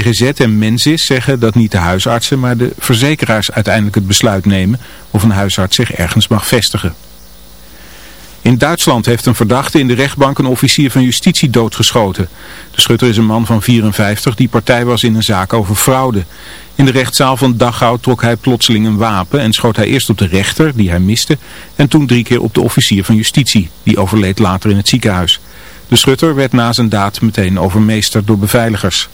GGZ en Mensis zeggen dat niet de huisartsen, maar de verzekeraars uiteindelijk het besluit nemen of een huisarts zich ergens mag vestigen. In Duitsland heeft een verdachte in de rechtbank een officier van justitie doodgeschoten. De schutter is een man van 54 die partij was in een zaak over fraude. In de rechtszaal van Dachau trok hij plotseling een wapen en schoot hij eerst op de rechter, die hij miste, en toen drie keer op de officier van justitie, die overleed later in het ziekenhuis. De schutter werd na zijn daad meteen overmeesterd door beveiligers.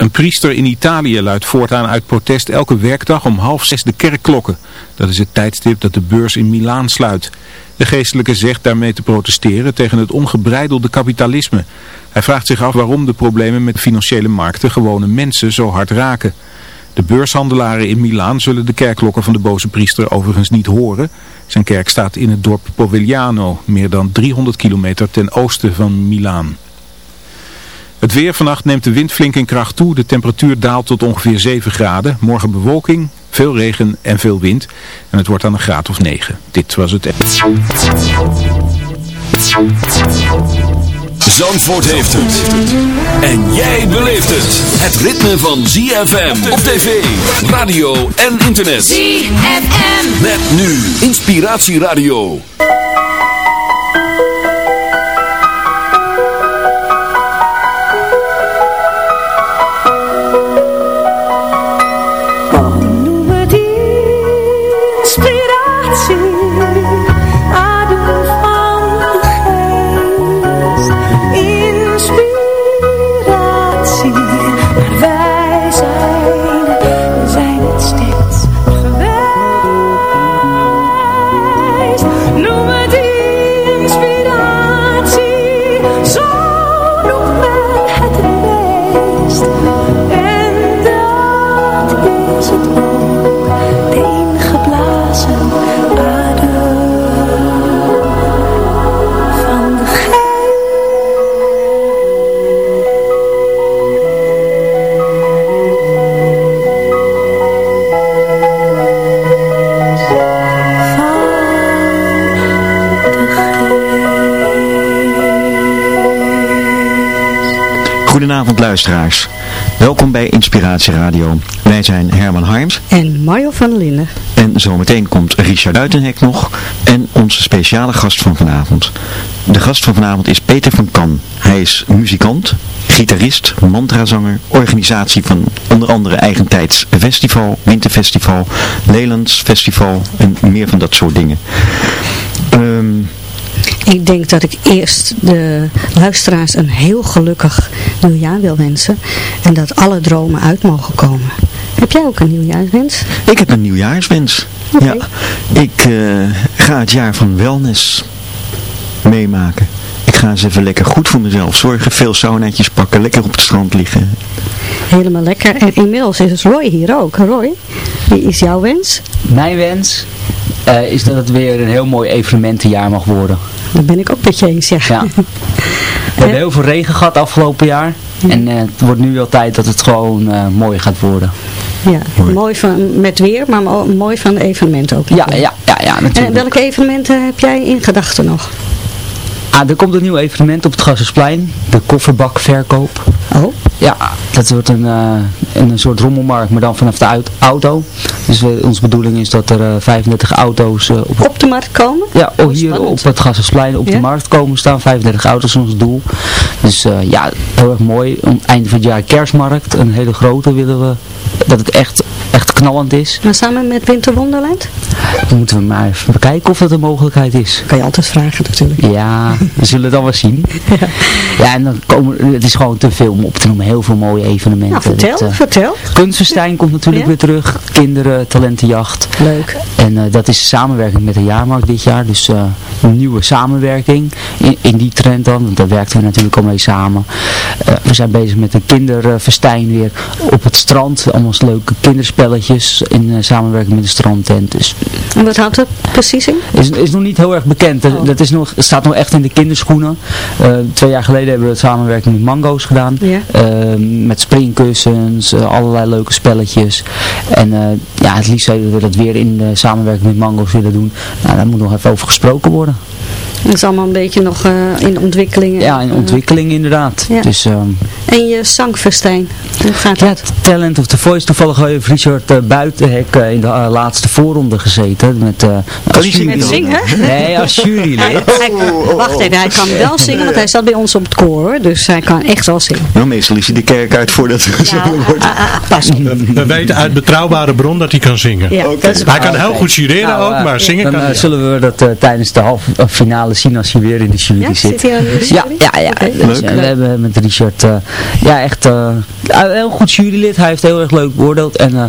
Een priester in Italië luidt voortaan uit protest elke werkdag om half zes de kerkklokken. Dat is het tijdstip dat de beurs in Milaan sluit. De geestelijke zegt daarmee te protesteren tegen het ongebreidelde kapitalisme. Hij vraagt zich af waarom de problemen met financiële markten gewone mensen zo hard raken. De beurshandelaren in Milaan zullen de kerkklokken van de boze priester overigens niet horen. Zijn kerk staat in het dorp Povigliano, meer dan 300 kilometer ten oosten van Milaan. Het weer vannacht neemt de wind flink in kracht toe. De temperatuur daalt tot ongeveer 7 graden. Morgen bewolking, veel regen en veel wind. En het wordt dan een graad of 9. Dit was het... Zandvoort heeft het. En jij beleeft het. Het ritme van ZFM op tv, radio en internet. ZFM. Met nu Inspiratieradio. Noem Goedenavond luisteraars. Welkom bij Inspiratie Radio. Wij zijn Herman Harms En Mario van der Linden. en zometeen komt Richard Uitenhek nog en onze speciale gast van vanavond. De gast van vanavond is Peter van Kan. Hij is muzikant, gitarist, mantrazanger, organisatie van onder andere Eigentijds Festival, Winterfestival, Lelands Festival en meer van dat soort dingen. Ik denk dat ik eerst de luisteraars een heel gelukkig nieuwjaar wil wensen. En dat alle dromen uit mogen komen. Heb jij ook een nieuwjaarswens? Ik heb een nieuwjaarswens. Ja, ik eh, ga het jaar van wellness meemaken. Ik ga eens even lekker goed voor mezelf zorgen. Veel saunaatjes pakken, lekker op het strand liggen. Helemaal lekker. En inmiddels is Roy hier ook. Roy, wie is jouw wens? Mijn wens eh, is dat het weer een heel mooi evenementenjaar mag worden. Dat ben ik ook met je eens, ja. Ja. We hebben heel veel regen gehad afgelopen jaar. En eh, het wordt nu wel tijd dat het gewoon eh, mooi gaat worden. Ja, mooi van, met weer, maar mo- mooi van de evenementen ook. Ja, ja, ja, ja En natuurlijk. welke evenementen heb jij in gedachten nog? Ah, er komt een nieuw evenement op het Gassersplein. De kofferbakverkoop. Oh, Ja, dat wordt een, eh, een soort rommelmarkt, maar dan vanaf de auto. Dus eh, onze bedoeling is dat er eh, 35 auto's eh, op, op de markt komen? ja, oh, hier spannend. op het Gassersplein op Ja? de markt komen staan. 35 auto's is ons doel. Dus eh, ja, heel erg mooi. Om einde van het jaar kerstmarkt, een hele grote willen we. Dat het echt, echt knallend is. Maar samen met Winter Wonderland? Dan moeten we maar even bekijken of dat een mogelijkheid is. Kan je altijd vragen natuurlijk. Ja, we zullen het dan wel zien. Ja, en dan komen, het is gewoon te veel om op te noemen. Heel veel mooie evenementen. Nou, vertel, Dat, eh, vertel. Kunstenstein komt natuurlijk Ja? weer terug. Kinderen, talentenjacht. Leuk. En eh, dat is samenwerking met de jaarmarkt dit jaar. Dus eh, een nieuwe samenwerking in, in die trend dan. Want daar werken we natuurlijk al mee samen. We zijn bezig met een kinderfestijn weer op het strand. Allemaal leuke kinderspelletjes in eh, samenwerking met de strandtent. Dus En wat houdt dat precies in? is, is nog niet heel erg bekend. Dat, Oh. dat is nog, staat nog echt in de kinderschoenen. Eh, twee jaar geleden hebben we het samenwerking met Mango's gedaan. Ja. Eh, met springkussens, eh, allerlei leuke spelletjes. En ja, het liefst zouden we dat weer in de samenwerking met Mango's willen doen. Nou, daar moet nog even over gesproken worden. Dat is allemaal een beetje nog eh, in ontwikkeling. Ja, in ontwikkeling inderdaad. Ja. Dus, ehm, En je zangfestijn, hoe gaat ja, dat? Talent of the Voice. Toevallig heeft Richard uh, Buitenhek uh, in de uh, laatste voorronde gezeten. Met, uh, als jury... Met zingen? Nee, als jurylid. hij, hij, wacht even, hij kan wel zingen, want hij zat bij ons op het koor hoor. Dus hij kan echt wel zingen. Nou, meestal is hij de kerk uit voordat er gezongen ja, wordt. pas we, we weten uit betrouwbare bron dat hij kan zingen. Ja, okay. Hij kan heel goed jureren nou, ook, maar zingen dan, kan Dan zullen we dat tijdens de halve finale zien als hij weer in de jury ja, zit. zit hij in de jury? Ja, ja, ja. Okay. Dus, we hebben met Richard ja, echt een heel goed jurylid. Hij heeft heel erg leuk beoordeeld. En, uh,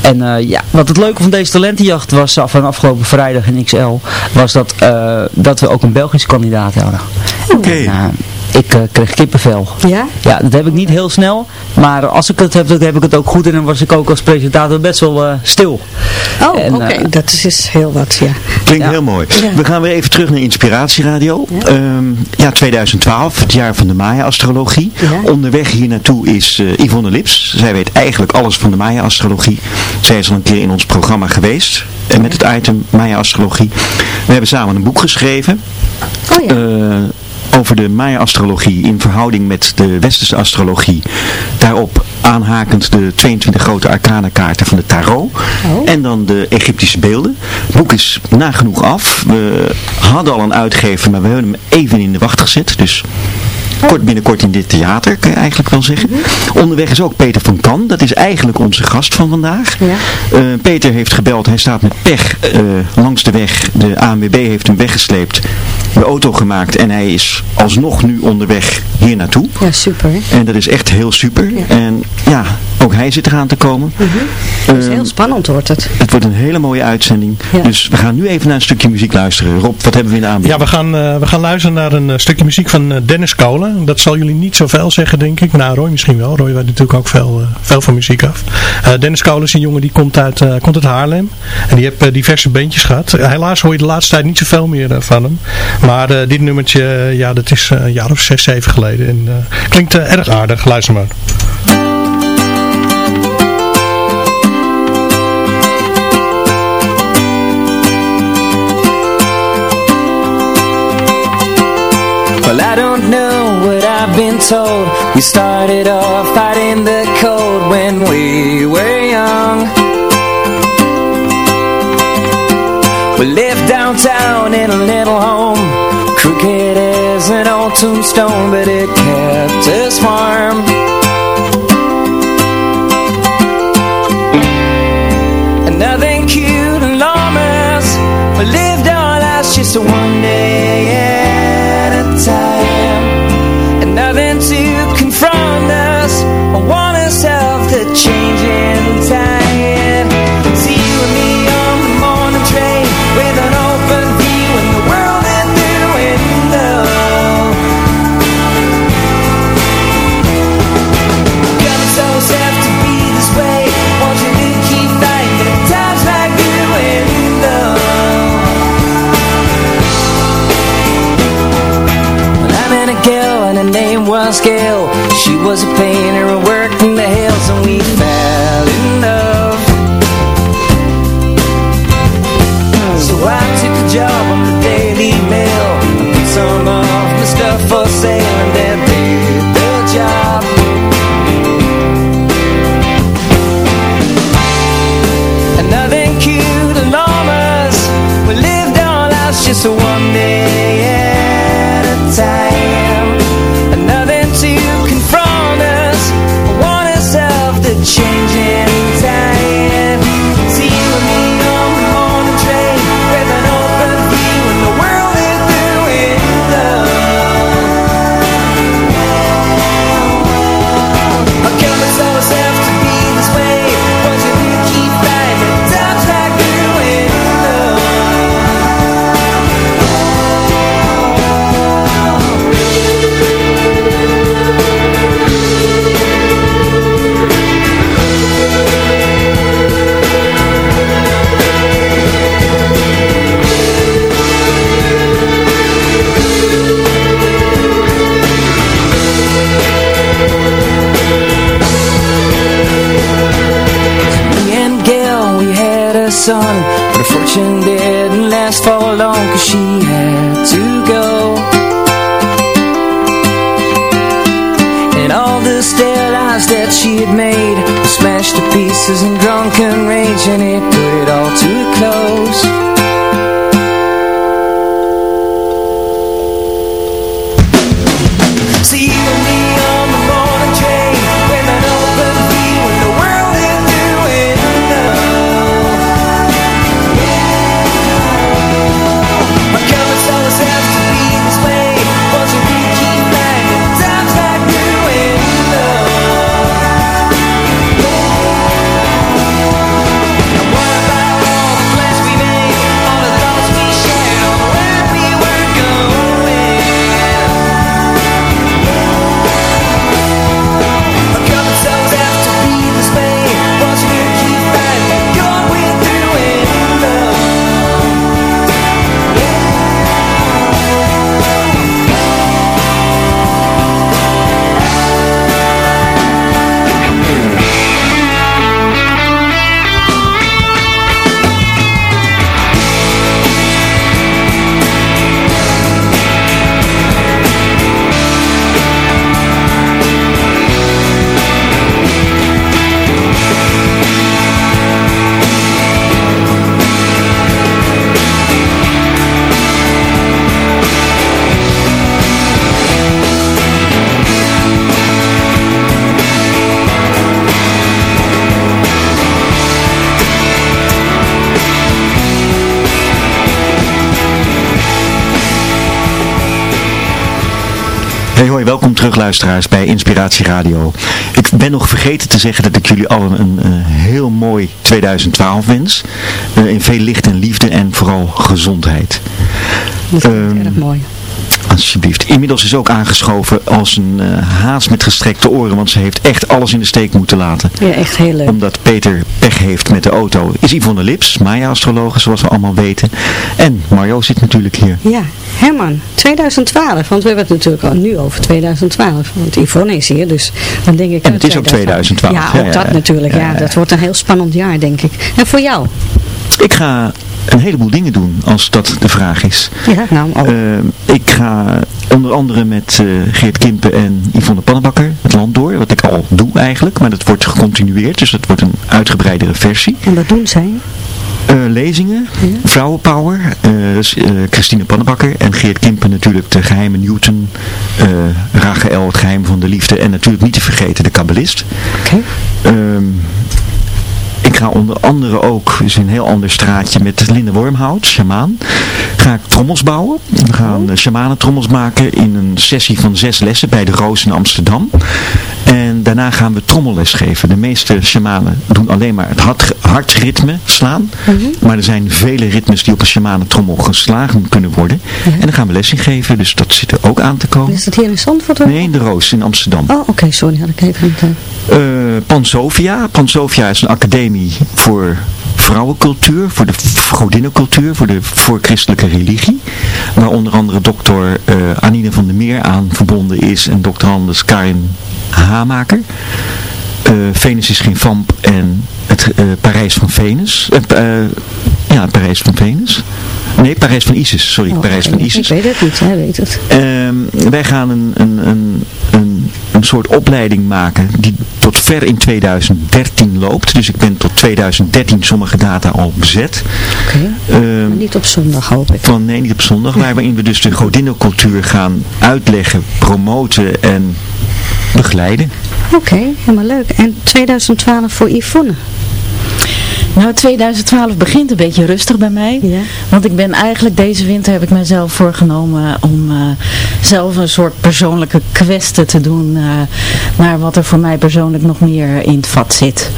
en uh, ja, wat het leuke van deze talentenjacht was van afgelopen vrijdag in XL, was dat, uh, dat we ook een Belgische kandidaat hadden. Oké. Okay. Ik uh, kreeg kippenvel. Ja? Ja, dat heb ik niet heel snel. Maar als ik het heb, dan heb ik het ook goed. En dan was ik ook als presentator best wel uh, stil. Oh, oké. Okay. dat is dus heel wat, ja. Klinkt ja. heel mooi. Ja. We gaan weer even terug naar Inspiratieradio. Ja, um, ja 2012, het jaar van de Maya-astrologie. Onderweg hier naartoe is uh, Yvonne Lips. Zij weet eigenlijk alles van de Maya-astrologie. Zij is al een keer in ons programma geweest. En met het item Maya-astrologie. We hebben samen een boek geschreven. Oh ja over de Maya-astrologie in verhouding met de westerse astrologie. Daarop aanhakend de 22 grote arcana kaarten van de tarot. Oh. En dan de Egyptische beelden. Het boek is nagenoeg af. We hadden al een uitgever, maar we hebben hem even in de wacht gezet. Dus kort binnenkort in dit theater, kan je eigenlijk wel zeggen. Onderweg is ook Peter van Kan. Dat is eigenlijk onze gast van vandaag. Ja. Uh, Peter heeft gebeld. Hij staat met pech uh, langs de weg. De ANWB heeft hem weggesleept. De auto gemaakt. En hij is alsnog nu onderweg hier naartoe. Ja, super. En dat is echt heel super. Ja. En ja, ook hij zit eraan te komen. Uh -huh. Dat is heel spannend wordt het. Het wordt een hele mooie uitzending. Ja. Dus we gaan nu even naar een stukje muziek luisteren. Rob, wat hebben we in de aanbieding? Ja, we gaan, uh, we gaan luisteren naar een uh, stukje muziek van uh, Dennis Kolen. Dat zal jullie niet zoveel zeggen, denk ik. Nou, Roy misschien wel. Roy weet natuurlijk ook veel, veel van muziek af. Dennis Kolen is een jongen die komt uit, komt uit Haarlem. En die heeft diverse bandjes gehad. helaas hoor je de laatste tijd niet zoveel meer van hem. Maar dit nummertje, ja, dat is een jaar of zes, zeven geleden. En klinkt erg aardig. Luister maar. Well, I don't know what I've been told. We started off in the cold when we were young. We lived downtown in a little home Crooked as an old tombstone But it kept us warm. And nothing cute and glamorous We lived our lives just one day Gail She was a painter and worked in the hills And we terug luisteraars bij Inspiratie Radio. Ik ben nog vergeten te zeggen dat ik jullie allen een, heel mooi 2012 wens. Eh, in veel licht en liefde en vooral gezondheid. Dat is Ehm, erg mooi. Alsjeblieft. Inmiddels is ook aangeschoven als een eh, haas met gestrekte oren, want ze heeft echt alles in de steek moeten laten. Ja, echt heel leuk. Omdat Peter pech heeft met de auto. Is Yvonne Lips, Maya-astrologe zoals we allemaal weten. En Mario zit natuurlijk hier. Ja, Herman, 2012, want we hebben het natuurlijk al nu over 2012. Want Yvonne is hier, dus dan denk ik... En het is ook 2012. Ja, Ja, ook ja, dat ja. natuurlijk. Ja. dat wordt een heel spannend jaar, denk ik. En voor jou? Ik ga een heleboel dingen doen, als dat de vraag is. Ja, nou, oh. Eh, ik ga onder andere met eh, Geert Kimpen en Yvonne Pannenbakker het land door. Wat ik al doe eigenlijk, maar dat wordt gecontinueerd. Dus dat wordt een uitgebreidere versie. en wat doen zij? Eh, lezingen, Vrouwenpower, Christine Pannenbakker en Geert Kimpen natuurlijk de geheime Newton, Rachael het geheim van de liefde en natuurlijk niet te vergeten de kabbalist. Oké. Ehm, ga onder andere ook, is een heel ander straatje met Linde Wormhout, shamaan. Ga ik trommels bouwen. We gaan uh, shamanentrommels maken in een sessie van zes lessen bij de Roos in Amsterdam. En daarna gaan we trommelles geven. De meeste shamanen doen alleen maar het hart, hartritme slaan. Maar er zijn vele ritmes die op een shamanentrommel geslagen kunnen worden. En daar gaan we les in geven, dus dat zit er ook aan te komen. Is dat hier in Zandvoort? Nee, in de Roos in Amsterdam. Oh, oké, sorry, had ik even niet... Eh, Pansovia. Pansovia is een academie voor vrouwencultuur, voor de godinnencultuur, voor de voorchristelijke religie. Waar onder andere dokter eh, Anine van der Meer aan verbonden is en dokter Anders Karin Hamaker. Eh, Venus is geen vamp en het eh, Parijs van Venus. Eh, ja, Parijs van Venus. Nee, Parijs van Isis, sorry, oh, Parijs van Isis. Ik weet het niet, hij weet het. Ehm, wij gaan een, een, een, een, een soort opleiding maken die tot ver in 2013 loopt. Dus ik ben tot 2013 sommige data al bezet. Oké. Ehm, niet op zondag, hoop ik. van nee, niet op zondag, waarin we dus de godinnencultuur gaan uitleggen, promoten en begeleiden. Oké, helemaal leuk. En 2012 voor Yvonne? Nou, 2012 begint een beetje rustig bij mij. Ja. Want ik ben eigenlijk deze winter heb ik mezelf voorgenomen om eh, zelf een soort persoonlijke kwesten te doen eh, naar wat er voor mij persoonlijk nog meer in het vat zit.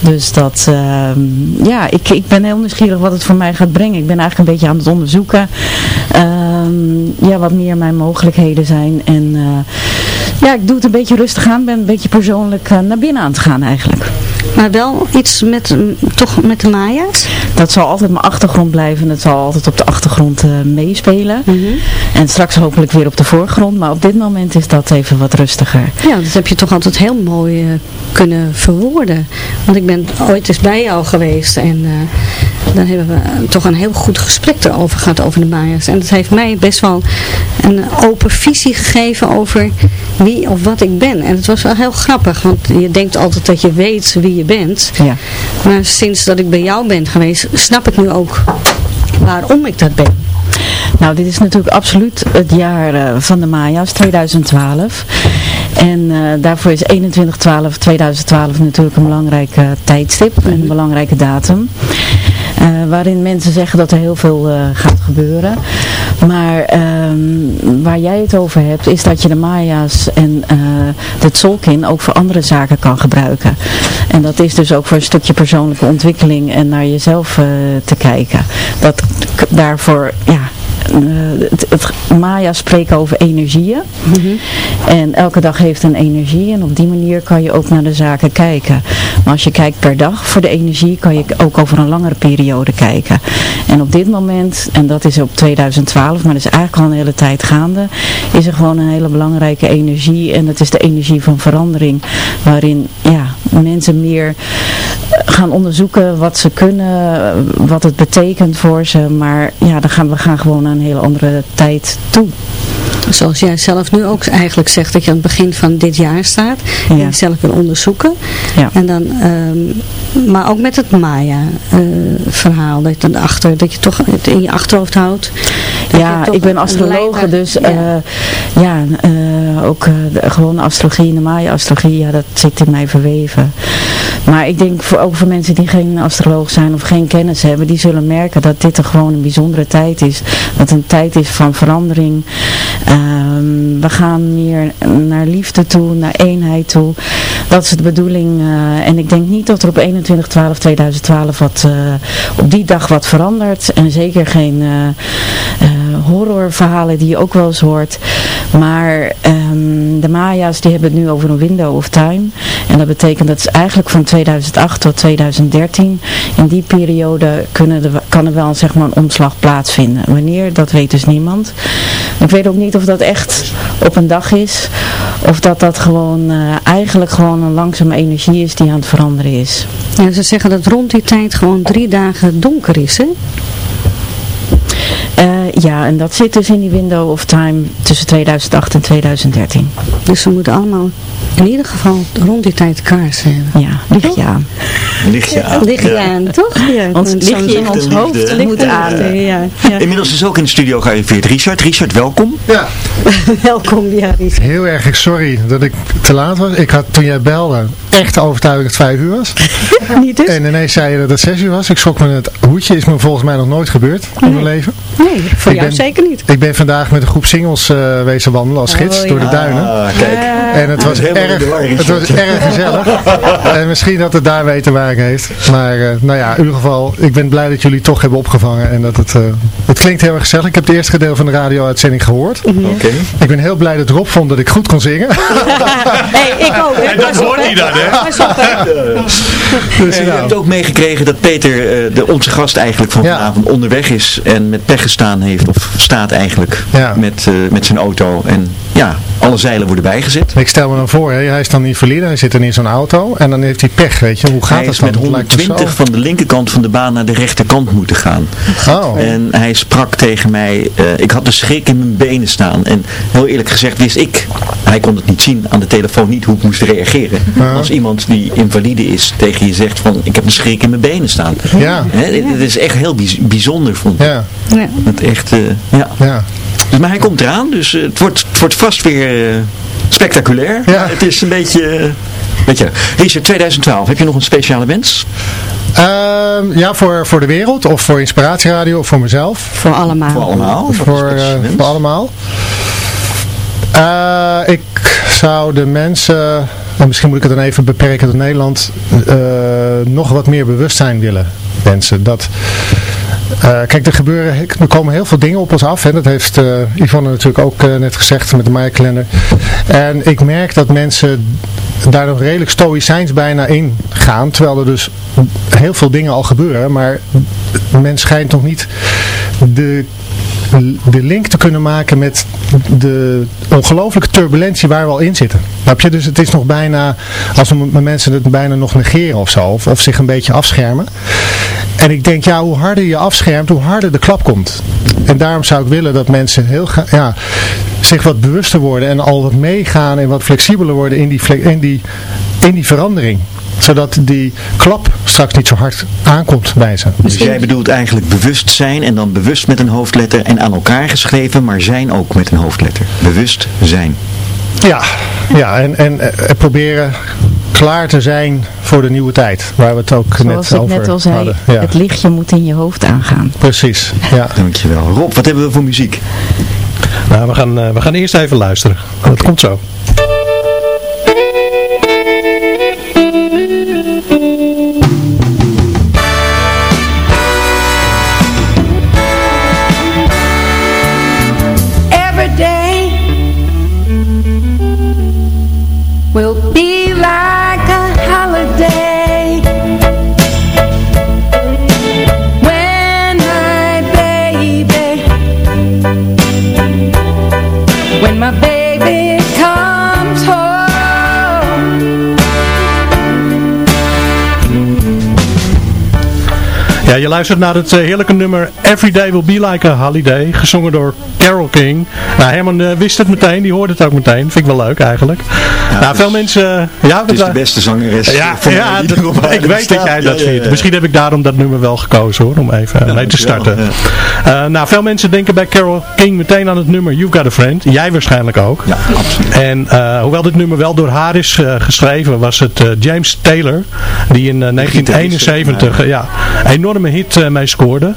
Dus dat, ehm, ja, ik, ik ben heel nieuwsgierig wat het voor mij gaat brengen. Ik ben eigenlijk een beetje aan het onderzoeken ehm, ja, wat meer mijn mogelijkheden zijn. En eh, ja, ik doe het een beetje rustig aan. Ben een beetje persoonlijk eh, naar binnen aan het gaan eigenlijk. Maar wel iets met, mm, toch met de Maya's? Dat zal altijd mijn achtergrond blijven. en Dat zal altijd op de achtergrond eh, meespelen. Mhm. En straks hopelijk weer op de voorgrond. Maar op dit moment is dat even wat rustiger. Ja, dat heb je toch altijd heel mooi kunnen verwoorden. Want ik ben ooit eens bij jou geweest en dan hebben we toch een heel goed gesprek erover gehad over de Maya's. En dat heeft mij best wel een open visie gegeven over wie of wat ik ben. En het was wel heel grappig, want je denkt altijd dat je weet wie je bent. Ja. Maar sinds dat ik bij jou ben geweest, snap ik nu ook waarom ik dat ben. Nou, dit is natuurlijk absoluut het jaar eh, van de Maya's, 2012. En eh, daarvoor is 21-12-2012 natuurlijk een belangrijk eh, tijdstip en een belangrijke datum. Eh, waarin mensen zeggen dat er heel veel eh, gaat gebeuren. Maar ehm, waar jij het over hebt, is dat je de Maya's en eh de Tzolkin ook voor andere zaken kan gebruiken. En dat is dus ook voor een stukje persoonlijke ontwikkeling en naar jezelf eh, te kijken. Dat daarvoor, ja, eh, het, het Maya spreken over energieën. En elke dag heeft een energie en op die manier kan je ook naar de zaken kijken. Maar als je kijkt per dag voor de energie, kan je ook over een langere periode kijken. En op dit moment, en dat is op 2012, maar dat is eigenlijk al een hele tijd gaande, is er gewoon een hele belangrijke energie. En dat is de energie van verandering, waarin ja, mensen meer gaan onderzoeken wat ze kunnen, eh, wat het betekent voor ze. Maar ja, dan gaan we gaan gewoon naar een hele andere tijd toe. Zoals jij zelf nu ook eigenlijk zegt dat je aan het begin van dit jaar staat. En Ja. je zelf wil onderzoeken. Ja. En dan, ehm, maar ook met het Maya-verhaal. dat, je dan achter, dat je toch het in je achterhoofd houdt. Ja, ik ben astrologe, dus Ja. ja, ja eh, ook eh, de gewone astrologie en de Maya-astrologie, ja, dat zit in mij verweven. Maar ik denk voor, ook voor mensen die geen astroloog zijn of geen kennis hebben, die zullen merken dat dit er gewoon een bijzondere tijd is. Dat het een tijd is van verandering. Ehm, we gaan meer naar liefde toe, naar eenheid toe. Dat is de bedoeling. eh, en ik denk niet dat er op 21-12-2012 wat, eh, op die dag wat verandert. En zeker geen eh, horrorverhalen die je ook wel eens hoort. Maar ehm, de Maya's die hebben het nu over een window of time. En dat betekent dat eigenlijk van 2008 tot 2013. In die periode kunnen er, kan er wel zeg maar, een omslag plaatsvinden. Wanneer, dat weet dus niemand. Ik weet ook niet of dat echt op een dag is. Of dat dat gewoon eh, eigenlijk gewoon een langzame energie is die aan het veranderen is. Ja, ze zeggen dat rond die tijd gewoon drie dagen donker is, hè? Eh, ja, en dat zit dus in die window of time tussen 2008 en 2013. Dus ze moeten allemaal in ieder geval rond die tijd kaarsen hebben. Ja, lichtje aan. Lichtje aan. Aan, toch? Ja, Ons lichtje in ons hoofd moet aan. Ja, ja. Inmiddels is ook in de studio gearriveerd Richard. Richard, welkom. Ja, Welkom, ja, Ries. heel erg sorry dat ik te laat was. Ik had toen jij belde echt overtuigd dat het vijf uur was. Niet dus? En ineens zei je dat het zes uur was. Ik schrok me het hoedje. Is me volgens mij nog nooit gebeurd in mijn leven. Nee, voor Ik jou ben- zeker niet. Ik ben vandaag met een groep singles eh, wezen wandelen als gids Oh, door de duinen. Ah, kijk. En het was, erg, het was erg gezellig. en misschien dat het daar mee te maken heeft. Maar eh, nou ja, in ieder geval, ik ben blij dat jullie toch hebben opgevangen. En dat het, eh, het klinkt heel erg gezellig. Ik heb het eerste gedeelte van de radio-uitzending gehoord. Oké. Ik ben heel blij dat Rob vond dat ik goed kon zingen. hey, ik ook. En dat hoort hè. hij dan, hè? Pas op, hè. Dus, En je nou, hebt ook meegekregen dat Peter, eh, de, onze gast eigenlijk van Ja. vanavond, onderweg is en met pech gestaan heeft, of staat eigenlijk, Ja. met, eh, met zijn auto. En ja, alle zeilen worden bijgezet. ik stel me dan voor, hè, hij is dan invalide, hij zit dan in zo'n auto en dan heeft hij pech, weet je. Hoe gaat hij dat is dan? met Dat lijkt me 120 zo. van de linkerkant van de baan naar de rechterkant moeten gaan. Oh, En hij sprak tegen mij, eh, ik had de schrik in mijn benen staan. En heel eerlijk gezegd wist ik, hij kon het niet zien aan de telefoon, niet hoe ik moest reageren. Als iemand die invalide is tegen je zegt van, ik heb een schrik in mijn benen staan. ja, Hè, dit is echt heel bijz- bijzonder, vond ik. ja, Ja. Echt, eh, ja. ja. Dus, maar hij komt eraan, dus eh, het, wordt, het wordt vast weer eh, spectaculair. Ja. Het is een beetje... eh, Weet je, Richard, 2012, heb je nog een speciale wens? Ehm, ja, voor, voor de wereld of voor Inspiratieradio of voor mezelf. Voor allemaal. Voor allemaal? Voor, voor allemaal. Eh, ik zou de mensen, en misschien moet ik het dan even beperken tot Nederland, eh, nog wat meer bewustzijn willen wensen. Dat, kijk, er, gebeuren, er komen heel veel dingen op ons af. Hè. Dat heeft eh, Yvonne natuurlijk ook eh, net gezegd met de Maya-kalender. En ik merk dat mensen daar nog redelijk stoïcijns bijna in gaan. Terwijl er dus heel veel dingen al gebeuren. Maar men schijnt nog niet de de link te kunnen maken met de ongelooflijke turbulentie waar we al in zitten. Snap je? Dus het is nog bijna, als mensen het bijna nog negeren of zo, of, of zich een beetje afschermen. En ik denk, ja, hoe harder je afschermt, hoe harder de klap komt. En daarom zou ik willen dat mensen heel ja, zich wat bewuster worden en al wat meegaan en wat flexibeler worden in die, in die, in die verandering zodat die klap straks niet zo hard aankomt bij ze. Dus jij bedoelt eigenlijk bewust zijn en dan bewust met een hoofdletter en aan elkaar geschreven, maar zijn ook met een hoofdletter. Bewust zijn. Ja, ja en, en, en proberen klaar te zijn voor de nieuwe tijd. Waar we het ook Zoals net ik over net al zei, hadden. Ja. het lichtje moet in je hoofd aangaan. Precies, ja. Dankjewel. Rob, wat hebben we voor muziek? Nou, we gaan, eh, we gaan eerst even luisteren. Dat komt zo. Je luistert naar het eh, heerlijke nummer Every Day Will Be Like a Holiday, gezongen door Carol King. Nou, Herman eh, wist het meteen, die hoorde het ook meteen. Vind ik wel leuk eigenlijk. nou, veel mensen... eh, ja, Het is de beste zangeres Ja, voor mij ja dat- ik weet dat jij dat Ja, vindt. Misschien heb ik daarom dat nummer wel gekozen hoor, om even mee te starten. Eh, nou, veel mensen denken bij Carol King meteen aan het nummer You've Got a Friend. Jij waarschijnlijk ook. Ja, absoluut. En eh, hoewel dit nummer wel door haar is eh, geschreven, was het eh, James Taylor die in eh, 1971 eh, ja, enorme hit eh, mee scoorde.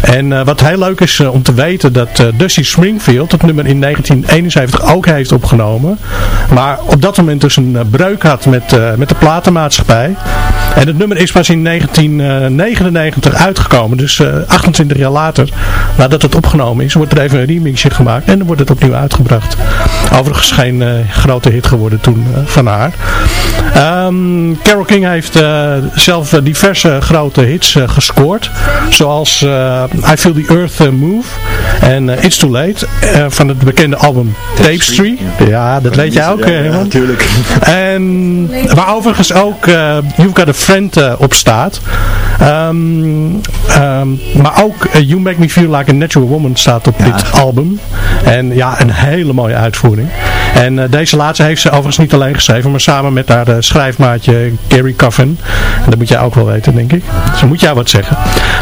En eh, wat heel leuk is eh, om te weten dat eh, Dusty Springfield het nummer in 1971 ook heeft opgenomen. Maar op dat moment dus een eh, breuk had met, eh, met de platenmaatschappij. En het nummer is pas in 1999 uitgekomen. Dus eh, 28 jaar later, nadat het opgenomen is, wordt er even een remixje gemaakt. En dan wordt het opnieuw uitgebracht. Overigens geen eh, grote hit geworden toen eh, van haar. Ehm, Carole King heeft eh, zelf eh, diverse grote hits eh, gescoord. Zoals eh, I Feel the Earth eh, Move. En eh, It's Too Late. Eh, van het bekende album Tapestry. Ja, dat weet jij ook. Ja, eh, ja, natuurlijk. En waar overigens ook eh, You've Got a Friend eh, op staat. Ehm, ehm, maar ook You Make Me Feel Like a Natural Woman staat op dit album. En ja, een hele mooie uitvoering. En eh, deze laatste heeft ze overigens niet alleen geschreven, maar samen met haar eh, schrijfmaatje Gary Coffin. En dat moet jij ook wel weten, denk ik. Dus dan moet jij wat zeggen.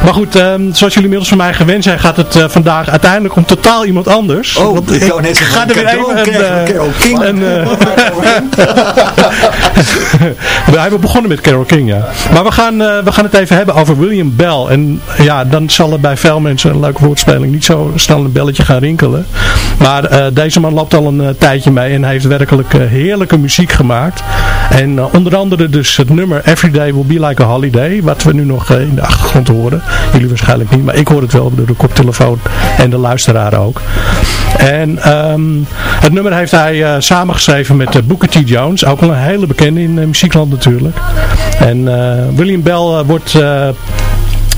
Maar goed, ehm, zoals jullie inmiddels van mij gewend zijn, gaat het eh, vandaag uiteindelijk om totaal iemand anders. Oh, Want ik wou net ga er weer even een, Carole King. een, we hebben begonnen met Carole King, ja. Maar we gaan, we gaan het even hebben over William Bell. En ja, dan zal er bij veel mensen een leuke woordspeling niet zo snel een belletje gaan rinkelen. Maar deze man loopt al een tijdje mee en hij heeft werkelijk eh, heerlijke muziek gemaakt. En eh, onder andere dus het nummer Everyday Will Be Like a Holiday. Wat we nu nog eh, in de achtergrond horen. Jullie waarschijnlijk niet, maar ik hoor het wel door de koptelefoon en de luisteraar ook. En ehm, het nummer heeft hij samengeschreven met Booker T. Jones. Ook wel een hele bekende in muziekland natuurlijk. En William Bell wordt...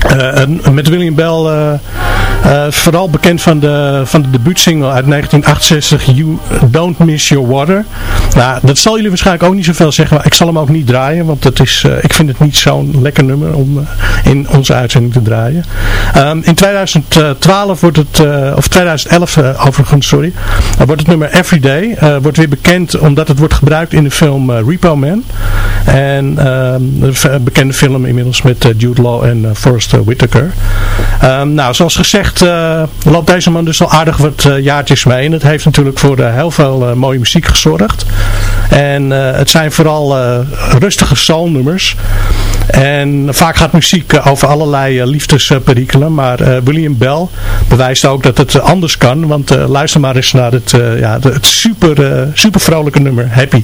en met William Bell eh, eh, vooral bekend van de, van de debuutsingle uit 1968 You Don't Miss Your Water. Nou, dat zal jullie waarschijnlijk ook niet zoveel zeggen, maar ik zal hem ook niet draaien, want het is, ik vind het niet zo'n lekker nummer om in onze uitzending te draaien. Ehm, in 2012 wordt het, of 2011 eh, overigens, sorry, wordt het nummer Everyday, wordt weer bekend omdat het wordt gebruikt in de film Repo Man. En ehm, een bekende film inmiddels met Jude Law en eh, Forrest Whitaker. Ehm, nou, zoals gezegd eh, loopt deze man dus al aardig wat eh, jaartjes mee. En het heeft natuurlijk voor eh, heel veel mooie muziek gezorgd. En het zijn vooral rustige soulnummers. En vaak gaat muziek over allerlei liefdesperikelen. Maar William Bell bewijst ook dat het anders kan. Want luister maar eens naar het, ja, het super, super vrolijke nummer Happy.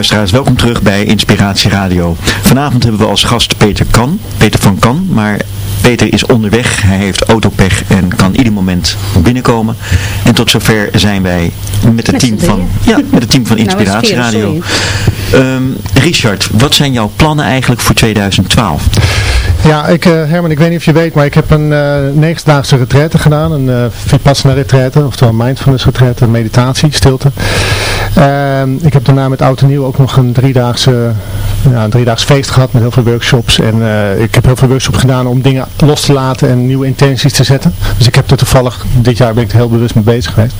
Luisteraars, welkom terug bij Inspiratie Radio. Vanavond hebben we als gast Peter Kan, Peter van Kan, maar Peter is onderweg, hij heeft autopech en kan ieder moment binnenkomen. En tot zover zijn wij met het Met team van, ja, met het team van Nou, Inspiratie Radio. Ehm, Richard, wat zijn jouw plannen eigenlijk voor 2012? Ja, ik, eh, Herman, ik weet niet of je weet, maar ik heb een eh negendaagse retraite gedaan. Een eh Vipassana retraite, oftewel mindfulness retraite, meditatie, stilte. Ehm, ik heb daarna met Oud en Nieuw ook nog een driedaagse, ja, een driedaags feest gehad met heel veel workshops. En ik heb heel veel workshops gedaan om dingen los te laten en nieuwe intenties te zetten. Dus ik heb er toevallig, dit jaar ben ik er heel bewust mee bezig geweest.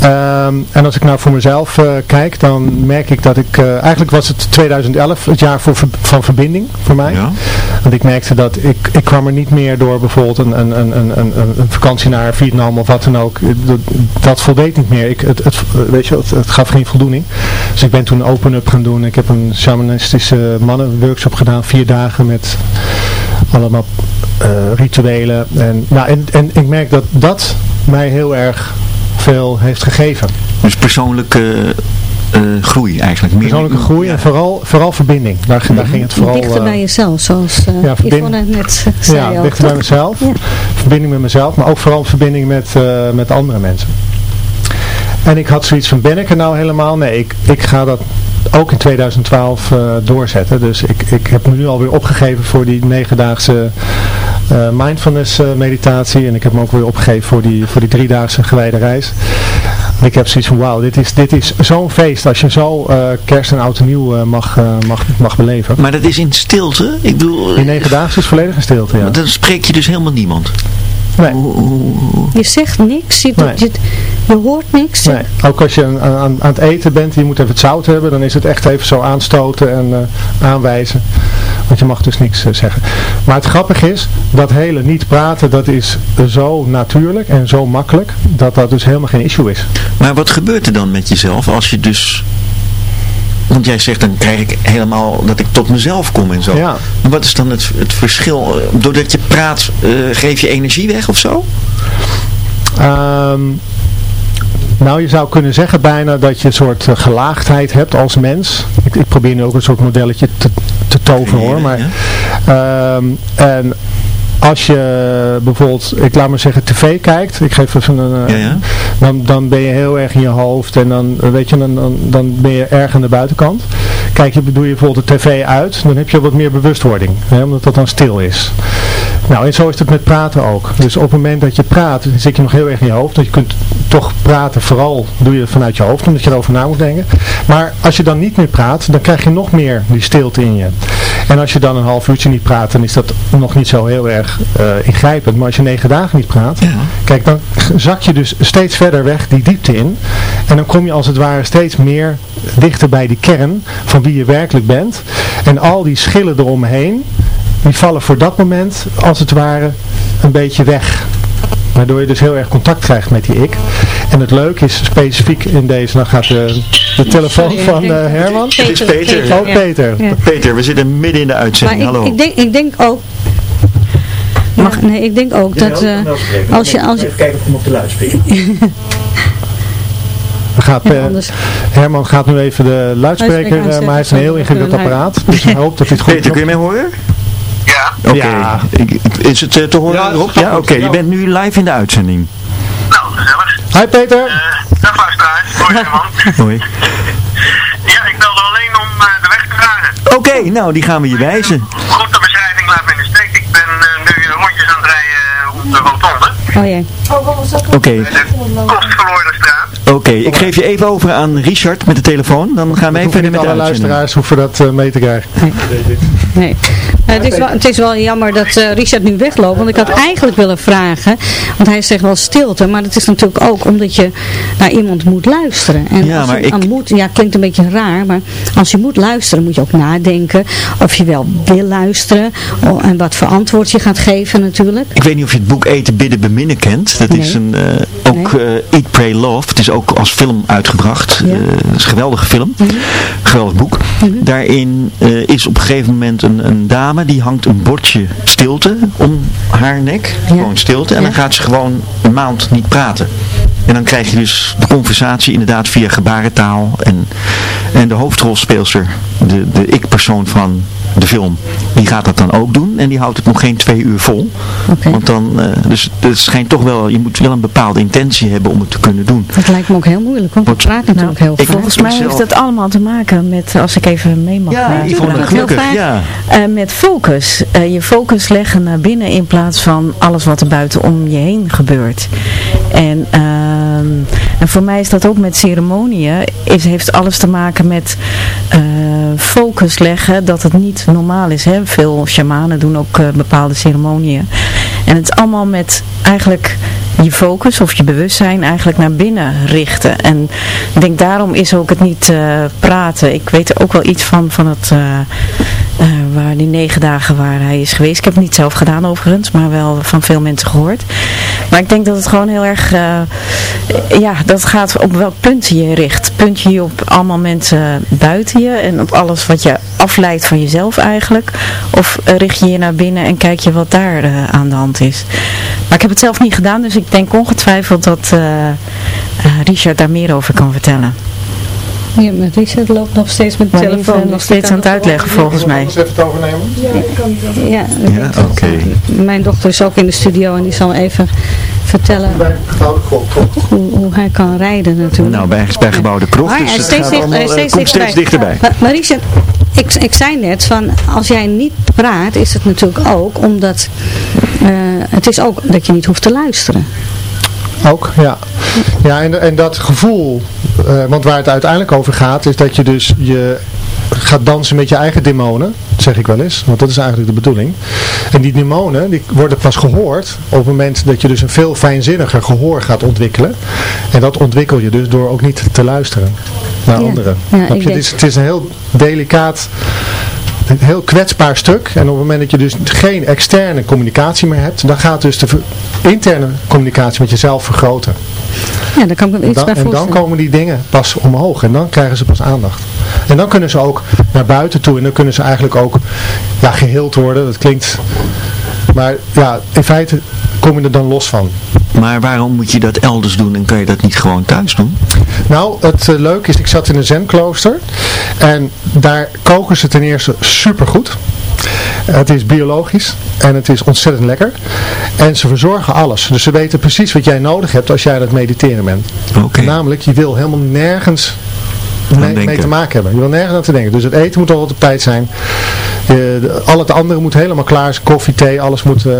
Ehm, en als ik nou voor mezelf eh, kijk, dan merk ik dat ik, eh, eigenlijk was het 2011 het jaar voor, van verbinding voor mij. Ja? Want ik merkte dat ik, ik kwam er niet meer door bijvoorbeeld een, een, een, een, een, een vakantie naar Vietnam of wat dan ook. Dat, dat voldeed niet meer. Ik, het, het, weet je, het, het gaf geen voldoening. Dus ik ben toen open-up gaan doen. Ik heb een shamanistische mannenworkshop gedaan, vier dagen met allemaal eh, rituelen. En, ja, en, en ik merk dat dat mij heel erg veel heeft gegeven. Dus persoonlijke eh, groei eigenlijk. Meer, Persoonlijke groei en vooral, vooral verbinding. Daar, daar ging het vooral... Dichter eh, bij jezelf, zoals uh, ja, verbind- Yvonne net eh, zei ja, ook, dichter bij mezelf. Ja. Verbinding met mezelf, maar ook vooral verbinding met, eh, met andere mensen. En ik had zoiets van, ben ik er nou helemaal? Nee, ik, ik ga dat ook in 2012 eh, doorzetten. Dus ik, ik heb me nu alweer opgegeven voor die negendaagse eh, mindfulness eh, meditatie. En ik heb me ook weer opgegeven voor die, voor die driedaagse gewijde reis. En ik heb zoiets van, wauw, dit is, dit is zo'n feest als je zo kerst en oud en nieuw mag, mag, mag beleven. Maar dat is in stilte? Ik bedoel, Die negendaagse is volledig in stilte, ja. dan spreek je dus helemaal niemand. Nee. Je zegt niks, je, Nee. je, je hoort niks. Nee, ook als je aan, aan, aan het eten bent, je moet even het zout hebben, dan is het echt even zo aanstoten en eh, aanwijzen. Want je mag dus niks eh, zeggen. Maar het grappige is, dat hele niet praten, dat is zo natuurlijk en zo makkelijk, dat dat dus helemaal geen issue is. Maar wat gebeurt er dan met jezelf als je dus want jij zegt dan krijg ik helemaal dat ik tot mezelf kom en zo. Ja. Maar Wat is dan het, het verschil? Doordat je praat, eh, geef je energie weg of zo? Ehm, nou, je zou kunnen zeggen bijna dat je een soort eh, gelaagdheid hebt als mens. Ik, ik probeer nu ook een soort modelletje te, te toveren hoor. Maar, ehm, en als je bijvoorbeeld, ik laat maar zeggen, tv kijkt. Ik geef even een... eh, Ja, ja. Dan, dan ben je heel erg in je hoofd en dan, weet je, dan, dan, dan ben je erg aan de buitenkant. Kijk, je, doe je bijvoorbeeld de tv uit, dan heb je wat meer bewustwording. Hè, omdat dat dan stil is. Nou, en zo is het met praten ook. Dus op het moment dat je praat, dan zit je nog heel erg in je hoofd. Want je kunt toch praten, vooral doe je het vanuit je hoofd, omdat je erover na moet denken. Maar als je dan niet meer praat, dan krijg je nog meer die stilte in je. En als je dan een half uurtje niet praat, dan is dat nog niet zo heel erg eh, ingrijpend. Maar als je negen dagen niet praat, kijk, dan zak je dus steeds verder weg die diepte in. En dan kom je als het ware steeds meer dichter bij die kern van wie je werkelijk bent. En al die schillen eromheen, die vallen voor dat moment als het ware een beetje weg. Waardoor je dus heel erg contact krijgt met die ik. En het leuke is specifiek in deze, dan gaat de, de telefoon van eh, Herman. Het is Peter. Oh, Peter. Ja. Peter, we zitten midden in de Maar uitzending. ik, Hallo. ik, denk, ik denk ook... Ja, nee, ik denk ook dat eh, als je... Als, Even kijken of ik hem op de luidspreker. Dan gaat, Ja, eh, Herman gaat nu even de luidspreker, Luidspreker eh, maar hij heeft een heel ingewikkeld aanzetten, apparaat. Dus hij hoopt dat hij het goed Peter, kun je mij horen? Ja. Oké. Ja. Ik- ik- Is het eh, te horen Ja, erop? Ja, oké. Je bent nu live in de uitzending. Nou, gezellig. Hi Peter! Eh, dag luisteraars. Hoi man. Hoi. Ja, ik belde alleen om eh, de weg te vragen. Oké, nou die gaan we je wijzen. Goed, de beschrijving laat me in de steek. Ik ben eh, nu eh, rondjes aan het rijden eh, op de rotonde. oh jee. Oké, De Kostverloorderstraat. Oké. Ik geef je even over aan Richard met de telefoon. Dan gaan wij verder met de alle luisteraars hoeven dat eh, mee te krijgen. Nee. Het, is wel, het is wel jammer dat eh, Richard nu wegloopt. Want ik had eigenlijk willen vragen. Want hij zegt wel stilte. Maar dat is natuurlijk ook omdat je naar iemand moet luisteren. En Ja, maar ik- moet, ja, klinkt een beetje raar. Maar als je moet luisteren moet je ook nadenken. Of je wel wil luisteren. oh, en wat voor antwoord je gaat geven natuurlijk. Ik weet niet of je het boek Eten, Bidden, Beminnen kent. Dat is een, eh, ook eh, Eat, Pray, Love. Het is ook als film uitgebracht. Ja. Het is een geweldige film. Geweldig boek. Daarin eh, is op een gegeven moment een, een dame die hangt een bordje stilte om haar nek. Gewoon stilte. En dan gaat ze gewoon een maand niet praten. En dan krijg je dus de conversatie inderdaad via gebarentaal. En, en de hoofdrolspeelster, de, de ik-persoon van de film, die gaat dat dan ook doen. En die houdt het nog geen twee uur vol. Oké. Want dan, eh, dus het schijnt toch wel, je moet wel een bepaalde intentie hebben om het te kunnen doen. Dat lijkt me ook heel moeilijk. Want ik praat natuurlijk heel ik- veel. Volgens mij zelf- heeft het allemaal te maken met, als ik even mee mag Ja, Yvonne, praten. gelukkig. Heel Ja. Eh, met focus. Eh, je focus leggen naar binnen in plaats van alles wat er buiten om je heen gebeurt. En, ehm, en voor mij is dat ook met ceremonieën. Is, heeft alles te maken met eh, focus leggen dat het niet normaal is. Hè? Veel shamanen doen ook eh, bepaalde ceremonieën. En het is allemaal met eigenlijk je focus of je bewustzijn eigenlijk naar binnen richten. En ik denk daarom is ook het niet eh, praten. Ik weet er ook wel iets van, van het, eh, eh, waar die negen dagen waar hij is geweest. Ik heb het niet zelf gedaan overigens, maar wel van veel mensen gehoord. Maar ik denk dat het gewoon heel erg, ja, dat gaat op welk punt je richt. Punt je op allemaal mensen buiten je en op alles wat je afleidt van jezelf eigenlijk. Of richt je je naar binnen en kijk je wat daar aan de hand is. Maar ik heb het zelf niet gedaan, dus ik denk ongetwijfeld dat eh, eh, Richard daar meer over kan vertellen. Ja, met Richard loopt nog steeds met de Maar telefoon. nog dus steeds kan aan het uitleggen volgens mij. Eens even het overnemen. Ja, Ja, oké. mijn dochter is ook in de studio en die zal even vertellen hoe, hoe hij kan rijden natuurlijk. Nou, bij, bij gebouwde krocht, Maar dus hij het steeds allemaal, hij eh, steeds komt steeds dichterbij. Maar, maar Richard, ik, ik zei net van als jij niet praat is het natuurlijk ook omdat eh, het is ook dat je niet hoeft te luisteren. Ook, ja. Ja, en, en dat gevoel, eh, want waar het uiteindelijk over gaat, is dat je dus je gaat dansen met je eigen demonen, zeg ik wel eens, want dat is eigenlijk de bedoeling. En die demonen, die worden pas gehoord op het moment dat je dus een veel fijnzinniger gehoor gaat ontwikkelen. En dat ontwikkel je dus door ook niet te luisteren naar Ja. anderen. Ja, Snap ik je? denk- Het, is, het is een heel delicaat een heel kwetsbaar stuk. En op het moment dat je dus geen externe communicatie meer hebt, dan gaat dus de interne communicatie met jezelf vergroten. Ja, daar kan ik me iets dan, bij en dan komen die dingen pas omhoog en dan krijgen ze pas aandacht. En dan kunnen ze ook naar buiten toe en dan kunnen ze eigenlijk ook ja, geheeld worden. Dat klinkt... Maar ja, in feite kom je er dan los van. Maar waarom moet je dat elders doen en kan je dat niet gewoon thuis doen? Nou, het eh, leuke is, ik zat in een zenklooster en daar koken ze ten eerste supergoed. Het is biologisch en het is ontzettend lekker. En ze verzorgen alles. Dus ze weten precies wat jij nodig hebt als jij aan het mediteren bent. Namelijk, je wil helemaal nergens mee, mee te maken hebben. Je wil nergens aan te denken. Dus het eten moet altijd op tijd zijn. Je, de- al het andere moet helemaal klaar zijn. Koffie, thee, alles moet, eh,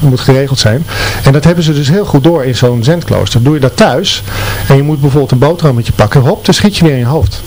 moet geregeld zijn. En dat hebben ze dus heel goed door in zo'n zendklooster. Doe je dat thuis en je moet bijvoorbeeld een boterhammetje pakken. Hop, dan schiet je weer in je hoofd.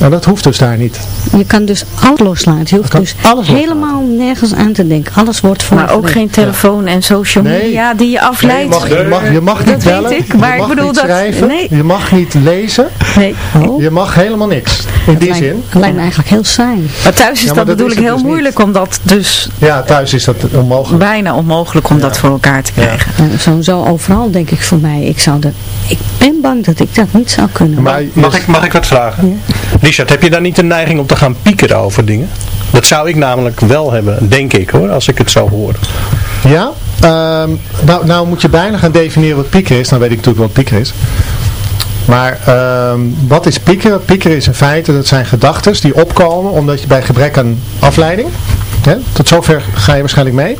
Nou, dat hoeft dus daar niet. Je kan dus alles loslaten. Je hoeft dus helemaal nergens aan te denken. Alles wordt voor Maar ook geen telefoon en social Nee. media die je afleidt. Nee, je, mag, je, mag, je mag niet Dat weet bellen, ik, maar je ik mag bedoel niet dat- schrijven, nee. je mag niet lezen, Nee. je mag helemaal niks. In die lijkt- zin. Het lijkt me eigenlijk heel saai. Maar thuis is Ja, maar dat dat bedoel is ik het heel dus niet. moeilijk om dat dus Ja, thuis is dat onmogelijk. bijna onmogelijk om dat voor elkaar te krijgen. En sowieso overal denk ik voor mij. Ik, zou dat, ik ben bang dat ik dat niet zou kunnen. Maar Mag ik, mag ik wat vragen? Richard, heb je daar niet een neiging om te gaan piekeren over dingen? Dat zou ik namelijk wel hebben, denk ik hoor, als ik het zo hoor. Ja, ehm, nou, nou moet je bijna gaan definiëren wat pieker is. Dan weet ik natuurlijk wat pieker is. Maar ehm, wat is piekeren? Piekeren is in feite, dat zijn gedachten die opkomen omdat je bij gebrek aan afleiding, hè, tot zover ga je waarschijnlijk mee.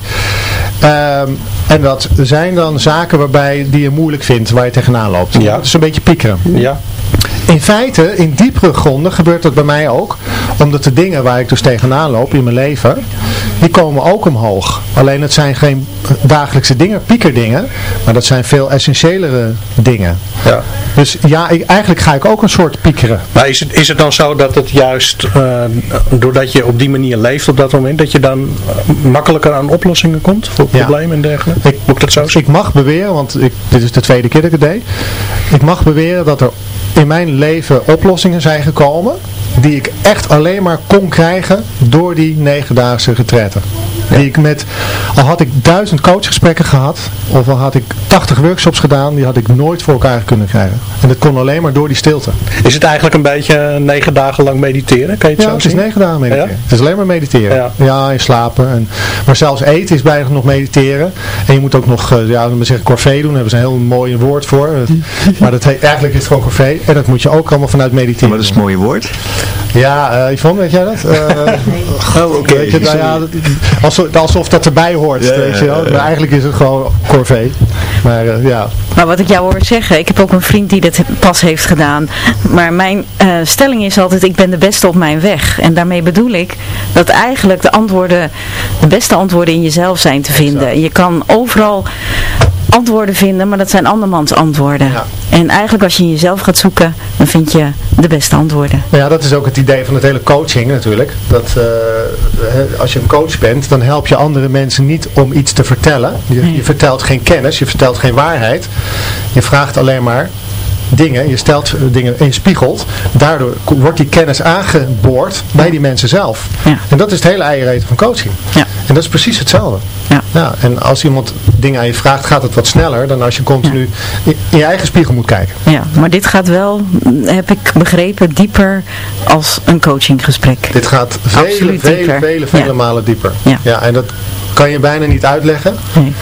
Ehm, en dat zijn dan zaken waarbij die je moeilijk vindt, waar je tegenaan loopt. Ja. Dat is een beetje piekeren. Ja? In feite, in diepere gronden gebeurt dat bij mij ook. Omdat de dingen waar ik dus tegenaan loop in mijn leven, die komen ook omhoog. Alleen het zijn geen dagelijkse dingen, piekerdingen, maar dat zijn veel essentiëlere dingen. Ja. Dus ja, ik, eigenlijk ga ik ook een soort piekeren. Maar is het, is het dan zo dat het juist, eh, doordat je op die manier leeft op dat moment, dat je dan eh, makkelijker aan oplossingen komt voor Ja. problemen en dergelijke? Ik, Moet ik dat zo ik mag beweren, want ik, dit is de tweede keer dat ik het deed. Ik mag beweren dat er in mijn leven oplossingen zijn gekomen die ik echt alleen maar kon krijgen door die negendaagse retretten. Die ik met, al had ik duizend coachgesprekken gehad, of al had ik 80 workshops gedaan, die had ik nooit voor elkaar kunnen krijgen. En dat kon alleen maar door die stilte. Is het eigenlijk een beetje negen dagen lang mediteren? Kan je het Ja, zo het is zien? negen dagen mediteren. Ja? Het is alleen maar mediteren. Ja. Ja, en slapen. En, maar zelfs eten is bijna nog mediteren. En je moet ook nog, eh, ja, we zeggen corvée doen. Daar hebben ze een heel mooi woord voor. maar dat heet, eigenlijk is het gewoon corvée. En dat moet je ook allemaal vanuit mediteren. Maar dat is het mooie woord. Ja, eh Yvonne, weet jij dat? Eh, Oh, oké. nou ja, dat- alsof, alsof dat erbij hoort, Ja, weet je wel. ja, ja. Maar eigenlijk is het gewoon corvée. Maar eh, ja, Maar wat ik jou hoor zeggen, ik heb ook een vriend die dit pas heeft gedaan. Maar mijn eh, stelling is altijd, ik ben de beste op mijn weg. En daarmee bedoel ik dat eigenlijk de antwoorden, de beste antwoorden in jezelf zijn te vinden. Je kan overal antwoorden vinden, maar dat zijn andermans antwoorden. Ja. En eigenlijk als je in jezelf gaat zoeken, dan vind je de beste antwoorden. Nou ja, dat is ook het idee van het hele coaching natuurlijk. Dat eh, hè, als je een coach bent, dan help je andere mensen niet om iets te vertellen. Je, Nee. je vertelt geen kennis, je vertelt geen waarheid. Je vraagt alleen maar dingen, je stelt eh, dingen en je spiegelt. Daardoor wordt die kennis aangeboord bij die mensen zelf. Ja. En dat is het hele eiereten van coaching. Ja. En dat is precies hetzelfde. Ja. en als iemand dingen aan je vraagt, gaat het wat sneller dan als je continu in, in je eigen spiegel moet kijken. Ja, maar dit gaat wel, heb ik begrepen, dieper als een coachinggesprek. Dit gaat vele, Absoluut vele, dieper. vele, vele Ja. malen dieper. Ja. en dat kan je bijna niet uitleggen. Nee.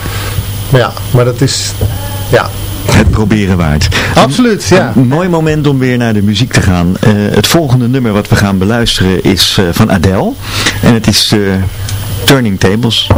Maar ja, maar dat is, ja, Het proberen waard. absoluut, ja. Een mooi moment om weer naar de muziek te gaan. Eh, het volgende nummer wat we gaan beluisteren is eh, van Adele. En het is eh, Turning Tables.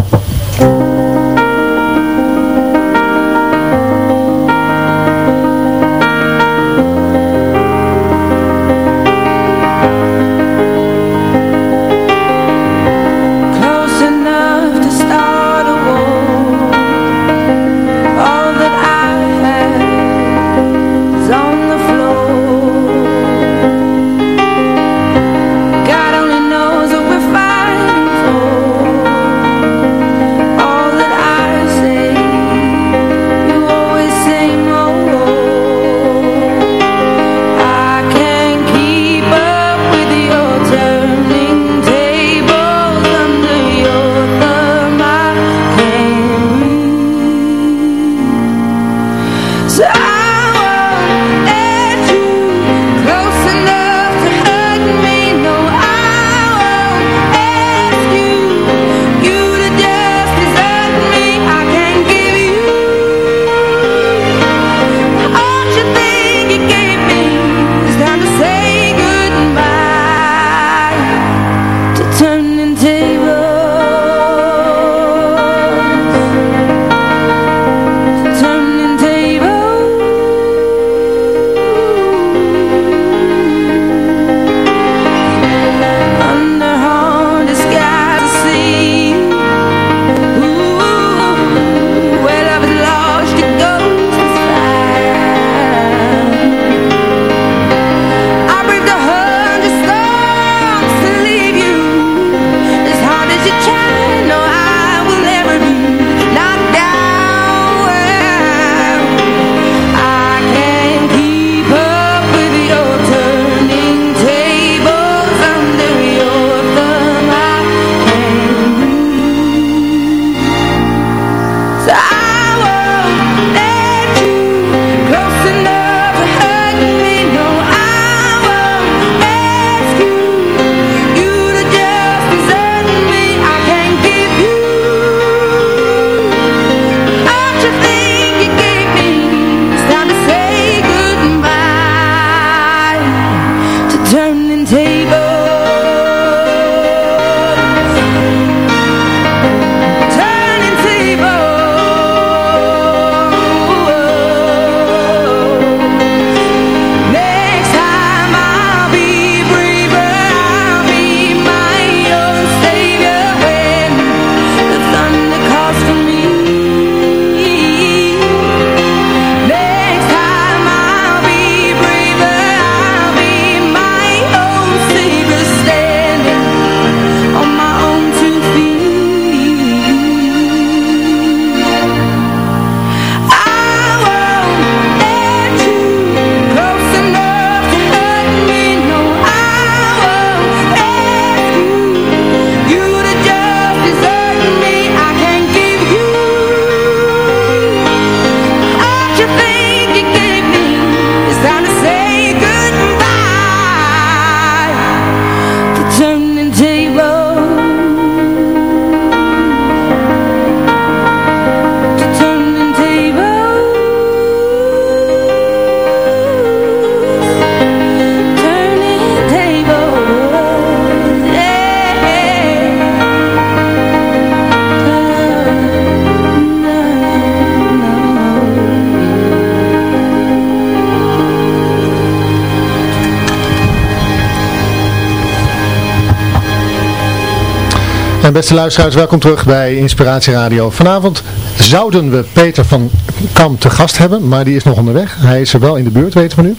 Beste luisteraars, welkom terug bij Inspiratie Radio. Vanavond zouden we Peter van Kam te gast hebben, maar die is nog onderweg. Hij is er wel in de buurt, weten we nu.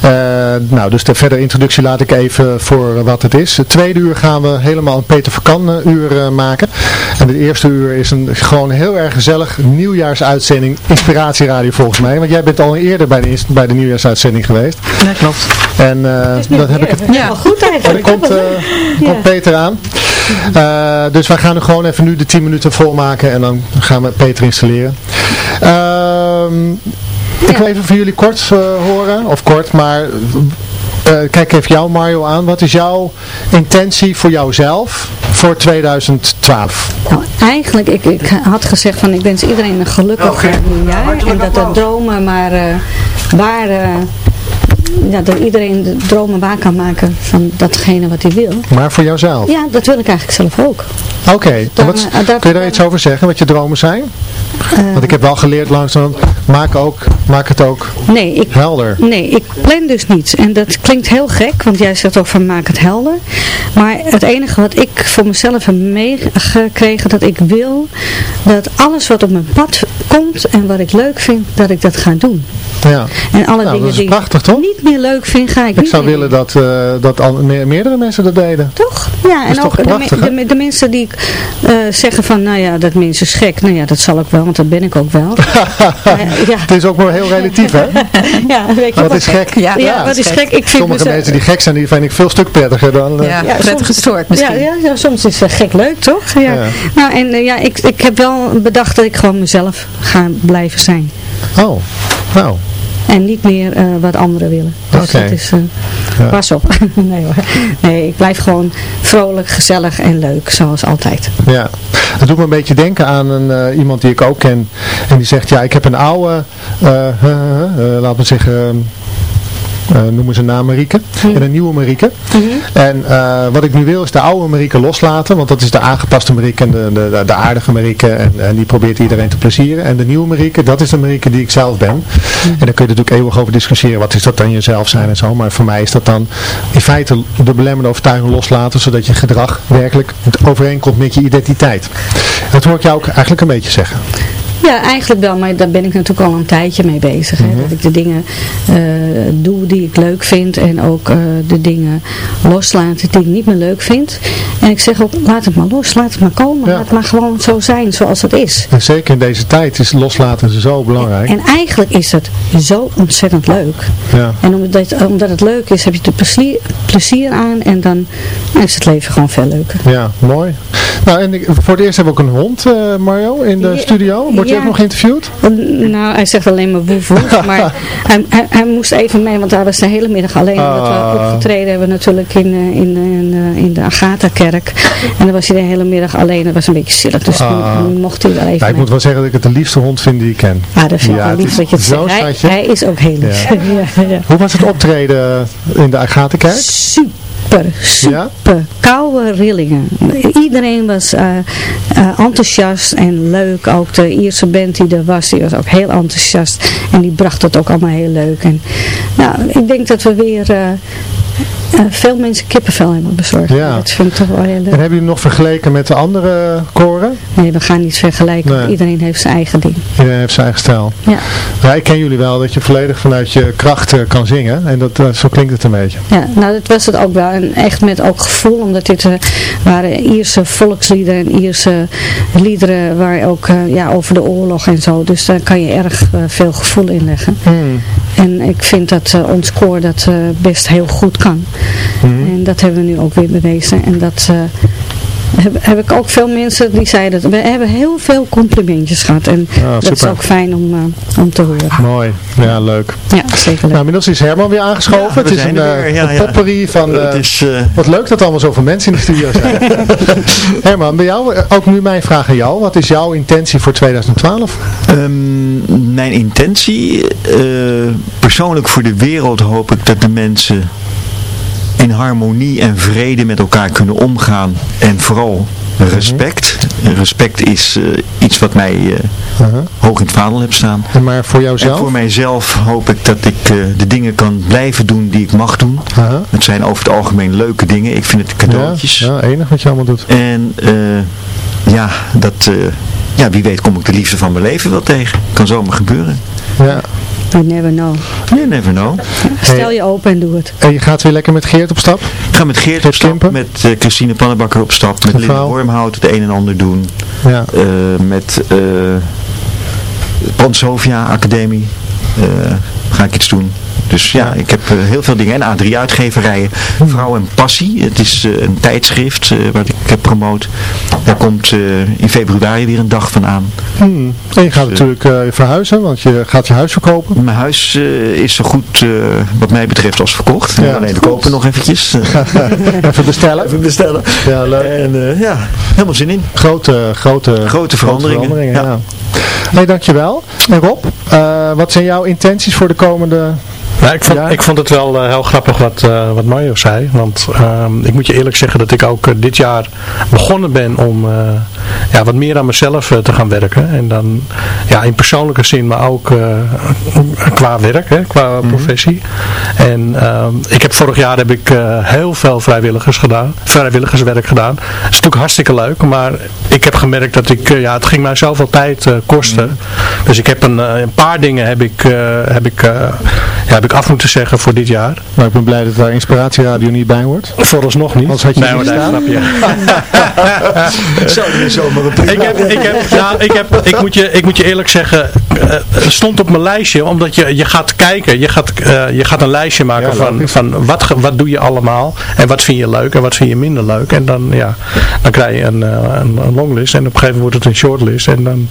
Eh, nou, dus de verdere introductie laat ik even voor wat het is. Het tweede uur gaan we helemaal een Peter van Kan eh, uur eh, maken. En het eerste uur is een gewoon heel erg gezellig nieuwjaarsuitzending Inspiratieradio volgens mij. Want jij bent al eerder bij de, bij de nieuwjaarsuitzending geweest. Dat klopt. En eh, dat heb ik het... Ja, goed Oh, eigenlijk. komt, hè? eh, komt Peter aan. Eh, dus wij gaan nu gewoon even nu de 10 minuten volmaken en dan gaan we Peter installeren. Ehm, ik wil even van jullie kort eh, horen, of kort, maar eh, kijk even jou Mario aan. Wat is jouw intentie voor jouzelf voor 2012? Nou, eigenlijk, ik, ik had gezegd van ik wens iedereen een gelukkig eh, nieuwjaar. En dat de dromen maar eh, waar, ja, dat iedereen de dromen waar kan maken van datgene wat hij wil. Maar voor jouzelf? Ja, dat wil ik eigenlijk zelf ook. Oké, eh, kun je daar iets over zeggen, wat je dromen zijn? Eh, Want ik heb wel geleerd langzaam, maak, ook, maak het ook Nee, ik, helder. nee, ik plan dus niet. En dat klinkt heel gek, want jij zegt ook van maak het helder. Maar het enige wat ik voor mezelf heb meegekregen, dat ik wil dat alles wat op mijn pad komt en wat ik leuk vind, dat ik dat ga doen. Ja. En alle Nou, dat dingen is die prachtig, toch? niet meer leuk vind, ga ik, Ik niet zou willen dat, eh, dat al me- meerdere mensen dat deden. Toch? Ja, en ook de, prachtig, de, de mensen die eh, zeggen van, nou ja, dat mens is gek. Nou ja, dat zal ik wel, want dat ben ik ook wel. Ja. Het is ook maar heel relatief, hè? ja, weet je Wat is gek? Ja, Ja, wat is gek? Ik vind Sommige mensen die gek zijn, die vind ik veel stuk prettiger dan... eh, Ja, Ja, prettig soms- gestoord misschien. Ja, ja, ja, soms is het gek leuk, toch? Ja. Ja. Nou, en ja, ik, ik heb wel bedacht dat ik gewoon mezelf ga blijven zijn. Oh, nou. En niet meer eh, wat anderen willen. Dus dat is, eh, Ja. pas op. nee hoor. Nee, ik blijf gewoon vrolijk, gezellig en leuk, zoals altijd. Ja, het doet me een beetje denken aan een, eh, iemand die ik ook ken. En die zegt, ja, ik heb een oude, laten we zeggen, noemen ze naam Marieke. En een nieuwe Marieke. En eh, wat ik nu wil is de oude Marieke loslaten. Want dat is de aangepaste Marieke en de, de, de aardige Marieke. En, en die probeert iedereen te plezieren. En de nieuwe Marieke, dat is de Marieke die ik zelf ben. En daar kun je natuurlijk eeuwig over discussiëren. Wat is dat dan jezelf zijn en zo. Maar voor mij is dat dan in feite de belemmerende overtuiging loslaten. Zodat je gedrag werkelijk overeenkomt met je identiteit. Dat hoor ik jou ook eigenlijk een beetje zeggen. Ja, eigenlijk wel, maar daar ben ik natuurlijk al een tijdje mee bezig. Hè? Dat ik de dingen eh, doe die ik leuk vind en ook eh, de dingen loslaten die ik niet meer leuk vind. En ik zeg ook, laat het maar los, laat het maar komen, Ja. laat het maar gewoon zo zijn zoals het is. En zeker in deze tijd is loslaten zo belangrijk. En eigenlijk is het zo ontzettend leuk. Ja. En omdat, omdat het leuk is, heb je er plezier, plezier aan en dan is het leven gewoon veel leuker. Ja, mooi. Nou, en ik- voor het eerst hebben we ook een hond, eh, Mario, in de Ja, studio. Je ook nog geïnterviewd? Nou, hij zegt alleen maar woef woef, maar hij, hij, hij moest even mee, want hij was de hele middag alleen. Omdat Ah. we opgetreden hebben natuurlijk in, eh, in, eh, in, eh, in de Agatha-kerk. En dan was hij de hele middag alleen. Dat was een beetje zielig, dus Ah. mocht hij wel even Ja, ik moet wel zeggen dat ik het de liefste hond vind die ik ken. Ah, dat vind ik Ja, lief dat je het zegt. Hij, is ook heel lief. Ja. Ja. Hoe was het optreden in de Agatenkerk? Super, super. Ja? Koude rillingen. Iedereen was eh, eh, enthousiast en leuk. Ook de Ierse band die er was, die was ook heel enthousiast. En die bracht het ook allemaal heel leuk. En, nou, ik denk dat we weer veel mensen kippenvel hebben bezorgd. Ja. Dat vind ik toch wel heel En hebben jullie nog vergeleken met de andere koren? Nee, we gaan niet vergelijken. Nee. Iedereen heeft zijn eigen ding. Iedereen heeft zijn eigen stijl. Ja. Ja, ik ken jullie wel dat je volledig vanuit je kracht eh, kan zingen. En dat, eh, zo klinkt het een beetje. Ja, nou dat was het ook wel. En echt met ook gevoel, omdat dit eh, waren Ierse volksliederen en Ierse liederen waar ook ja, over de oorlog en zo. Dus daar kan je erg veel gevoel in leggen. Hmm. En ik vind dat ons koor dat best heel goed kan. Hmm. En dat hebben we nu ook weer bewezen. En dat eh, heb, heb ik ook veel mensen die zeiden, dat we hebben heel veel complimentjes gehad. En Ah, dat is ook fijn om, eh, om te horen. Mooi. Ja, leuk. Ja, zeker leuk. Nou, inmiddels is Herman weer aangeschoven. Ja, we het is zijn een, er eh, weer. Ja, een ja. potpourri van... eh, Het is, eh, Wat leuk dat er allemaal zoveel mensen in de studio zijn. Herman, bij jou, ook nu mijn vraag aan jou. Wat is jouw intentie voor 2012? Ehm, mijn intentie, eh, persoonlijk voor de wereld hoop ik dat de mensen in harmonie en vrede met elkaar kunnen omgaan. En vooral respect. Respect is eh, iets wat mij eh, Uh-huh. hoog in het vaandel heb staan. En maar voor En jouzelf? voor mijzelf hoop ik dat ik eh, de dingen kan blijven doen die ik mag doen. Uh-huh. Het zijn over het algemeen leuke dingen. Ik vind het cadeautjes. Ja, ja, enig wat je allemaal doet. En ja, dat, ja, wie weet kom ik de liefde van mijn leven wel tegen. Kan zomaar gebeuren. Ja. You never know. You never know. Stel je open en doe het. En je gaat weer lekker met Geert op stap? Ik ga met Geert op stap, met eh, Christine Pannenbakker op stap, met Linda. Wormhout het een en ander doen. Ja. Eh, met eh Pansovia Academie eh, ga ik iets doen. Dus ja, ik heb eh, heel veel dingen. En A3 uitgeverijen. Vrouw en Passie. Het is eh, een tijdschrift eh, wat ik heb promoot. Daar komt in februari weer een dag van aan. Hmm. En je gaat Dus, natuurlijk verhuizen, want je gaat je huis verkopen. Mijn huis is zo goed wat mij betreft als verkocht. Ja. Alleen de kopen nog eventjes. Even bestellen. Even bestellen. Ja, leuk. En ja, helemaal zin in. Grote, grote, Grote veranderingen. ja. Ja. Nee, dankjewel. En Rob, wat zijn jouw intenties voor de komende... Nou, ik, vond, Ja. ik vond het wel eh, heel grappig wat, eh, wat Mario zei. Want ehm, ik moet je eerlijk zeggen dat ik ook eh, dit jaar begonnen ben om ja, wat meer aan mezelf te gaan werken. En dan ja, in persoonlijke zin, maar ook qua werk, hè, qua professie. En ehm, ik heb vorig jaar heb ik heel veel vrijwilligers gedaan, vrijwilligerswerk gedaan. Dat is natuurlijk hartstikke leuk, maar ik heb gemerkt dat ik, ja, het ging mij zoveel tijd kosten. Dus ik heb een, een paar dingen heb ik, heb ik, ja, heb ik af moeten zeggen voor dit jaar. Nou, ik ben blij dat daar Inspiratieradio niet bij hoort. Vooralsnog niet. Anders had je nee, niet maar nee, staan. snap je. Zomaar een Ik heb, ik heb, nou, ik heb, ik moet je, ik moet je eerlijk zeggen, eh, het stond op mijn lijstje, omdat je, je gaat kijken, je gaat, eh, je gaat een lijstje maken Ja, van, van wat, wat doe je allemaal en wat vind je leuk en wat vind je minder leuk. En dan, ja, dan krijg je een, eh, een, een longlist en op een gegeven moment wordt het een shortlist en dan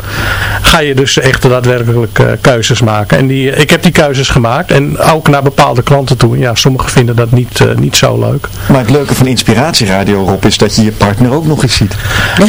ga je dus echt daadwerkelijk eh, keuzes maken. En die, ik heb die keuzes gemaakt en ook naar bepaalde klanten toe. Ja, sommigen vinden dat niet, eh, niet zo leuk. Maar het leuke van Inspiratieradio, Rob, is dat je je partner ook nog eens ziet.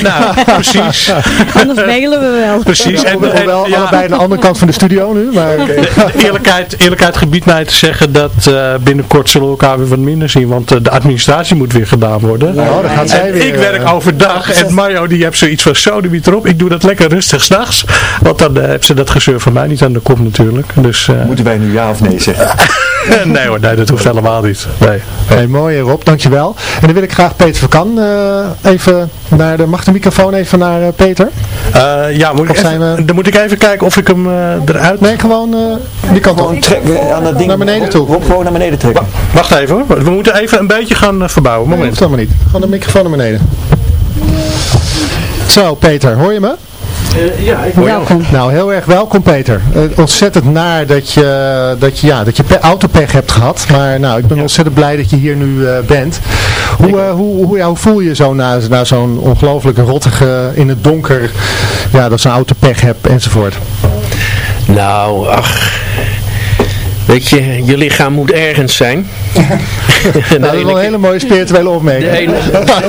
Nou, precies. Anders mailen we wel. Precies. En, En, en- wel ja. allebei aan de andere kant van de studio nu, maar... eerlijkheid, eerlijkheid gebiedt mij te zeggen dat eh, binnenkort zullen we elkaar weer wat minder zien, want eh, de administratie moet weer gedaan worden. Nou, dan gaat zij En weer, ik werk overdag en Mario die heeft zoiets van zo de erop. Ik doe dat lekker rustig s'nachts, want dan heeft ze dat gezeur van mij niet aan de kop natuurlijk. Dus eh, Moeten wij nu ja of nee zeggen? nee hoor, nee, dat hoeft helemaal niet. Nee. Hey, mooi Rob, dankjewel. En dan wil ik graag Peter van Kan eh, even naar de... Mag de microfoon even naar eh, Peter? Eh, ja, moet ik Of zijn even, we- dan moet ik even kijken of ik hem eh, eruit... Nee, gewoon eh, die kant op. Trek eh, aan dat ding Naar beneden toe. Rob, gewoon naar beneden trekken. Wacht even hoor, we moeten even een beetje gaan verbouwen. Nee, Moment. hoeft allemaal niet. Gewoon de microfoon naar beneden. Zo, Peter, hoor je me? Ja, ik. Welkom. Nou, heel erg welkom Peter. Eh, ontzettend naar dat je, dat je, ja, dat je pe- autopech hebt gehad. Maar nou, ik ben ontzettend blij dat je hier nu eh, bent. Hoe, eh, hoe, hoe, ja, hoe voel je je zo na, na zo'n ongelooflijk rottige, in het donker, ja, dat ze een autopech hebt enzovoort? Nou, ach. Weet je, je lichaam moet ergens zijn. Nou, dat is wel een hele mooie spirituele de, opmerking. ene,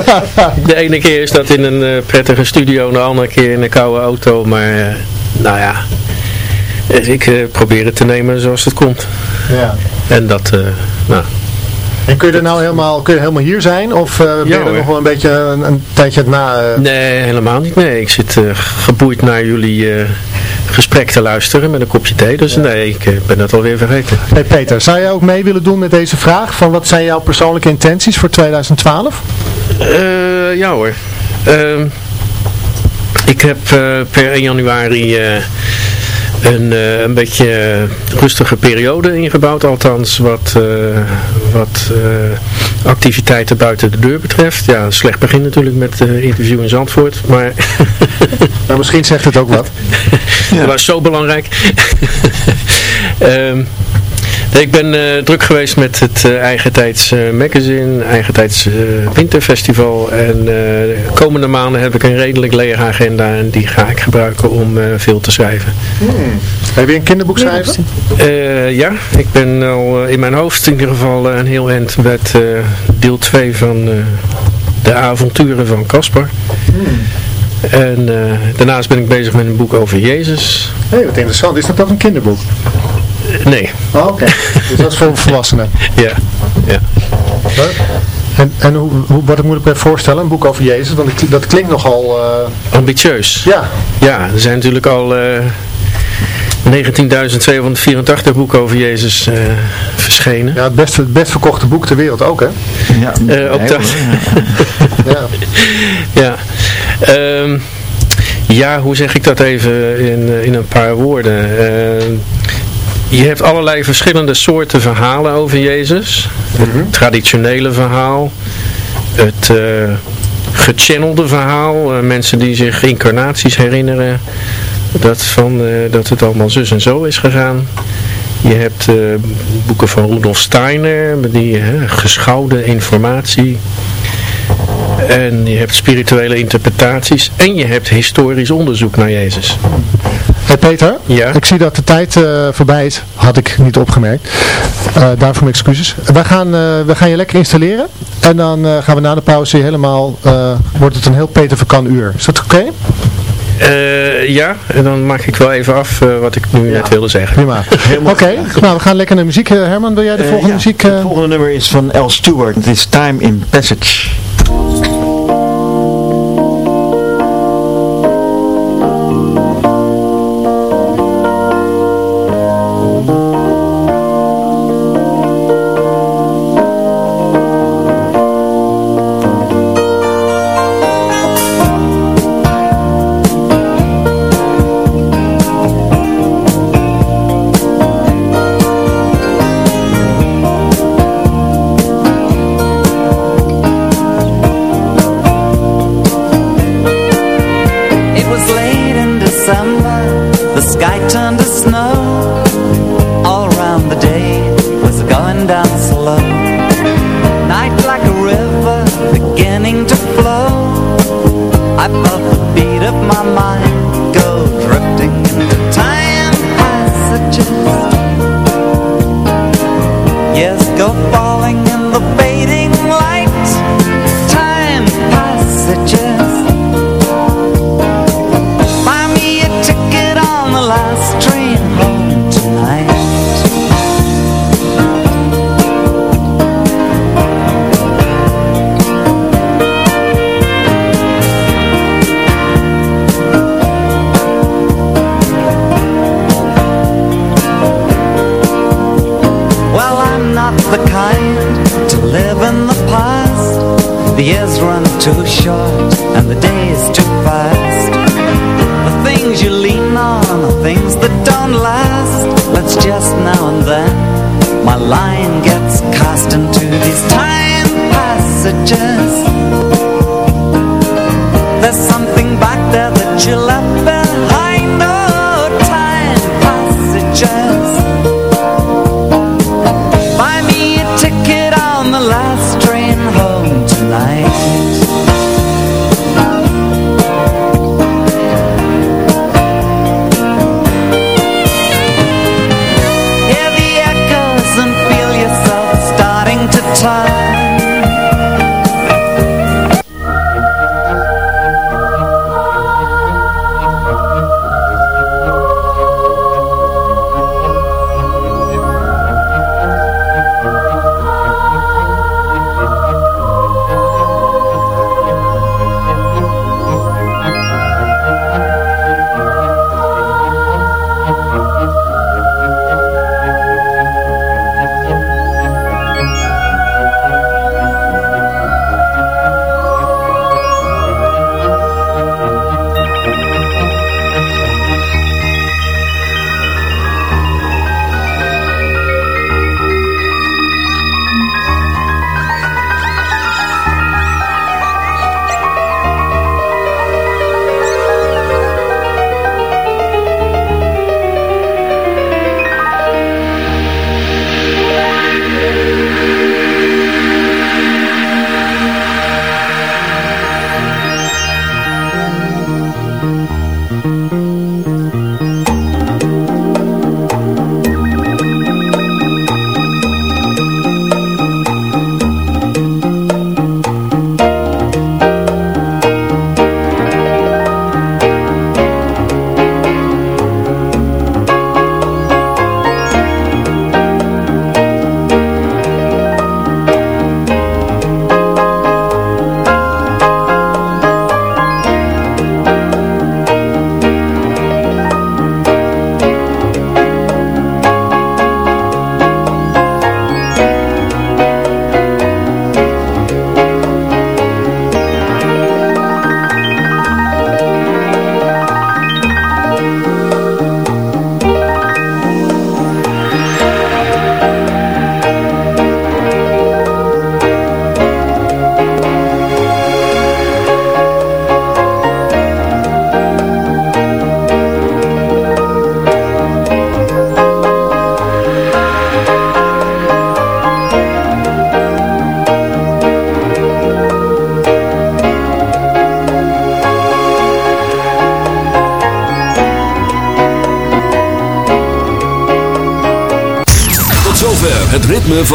de ene keer is dat in een eh, prettige studio, de andere keer in een koude auto. Maar, eh, nou ja, eh, ik probeer het te nemen zoals het komt. Ja. En dat, nou, En kun je er nou helemaal, kun je helemaal hier zijn? Of eh, ben je Ja, er nog wel een beetje een, een tijdje na? eh, nee, helemaal niet. Nee, ik zit eh, geboeid naar jullie gesprek te luisteren met een kopje thee. Dus nee, ik ben dat alweer vergeten. Hey Peter, zou jij ook mee willen doen met deze vraag? Van wat zijn jouw persoonlijke intenties voor 2012? Eh, ja hoor. Ehm, ik heb per 1 januari een, eh, een beetje rustige periode ingebouwd. Althans wat, eh, wat eh, activiteiten buiten de deur betreft. Ja, een slecht begin natuurlijk met interview in Zandvoort. Maar Nou, misschien zegt het ook wat. dat was zo belangrijk. Nee, ik ben eh, druk geweest met het eh, Eigentijds eh, Magazine, Eigentijds Winterfestival. En eh, de komende maanden heb ik een redelijk lege agenda en die ga ik gebruiken om eh, veel te schrijven. Heb je een kinderboek schrijven? Eh, ja, ik ben al in mijn hoofd in ieder geval een heel eind met eh, deel 2 van eh, de avonturen van Caspar. En eh, daarnaast ben ik bezig met een boek over Jezus. Hé, wat interessant. Is dat ook een kinderboek? Nee, Oh, oké. dus dat is voor volwassenen. ja, ja. Leuk. En, en hoe, hoe, wat ik moet ik me voorstellen, een boek over Jezus, want dat klinkt nogal... eh, Ambitieus. Ja. Ja, er zijn natuurlijk al eh 19.284 boeken over Jezus eh, verschenen. Ja, het best, het best verkochte boek ter wereld ook, hè? Ja, Eh, ook dat. Ja. ja. Ehm, ja, hoe zeg ik dat even in, in een paar woorden? Ehm, je hebt allerlei verschillende soorten verhalen over Jezus. Het traditionele verhaal. Het eh gechannelde verhaal. eh, mensen die zich incarnaties herinneren. Dat, van, eh, dat het allemaal zus en zo is gegaan. Je hebt boeken van Rudolf Steiner. met Die geschouwde informatie. En je hebt spirituele interpretaties. En je hebt historisch onderzoek naar Jezus. Hey Peter, Ja? ik zie dat de tijd eh, voorbij is. Had ik niet opgemerkt. Eh, daarvoor mijn excuses. Wij gaan, eh, we gaan je lekker installeren. En dan eh, gaan we na de pauze helemaal... eh, wordt het een heel Peter van Kan uur. Is dat oké? Eh, ja, en dan maak ik wel even af eh, wat ik nu net wilde zeggen. Prima. Oké, nou we gaan lekker naar muziek. Herman, wil jij de volgende ja, muziek... Het volgende nummer is van L. Stewart. Het is Time in Passage.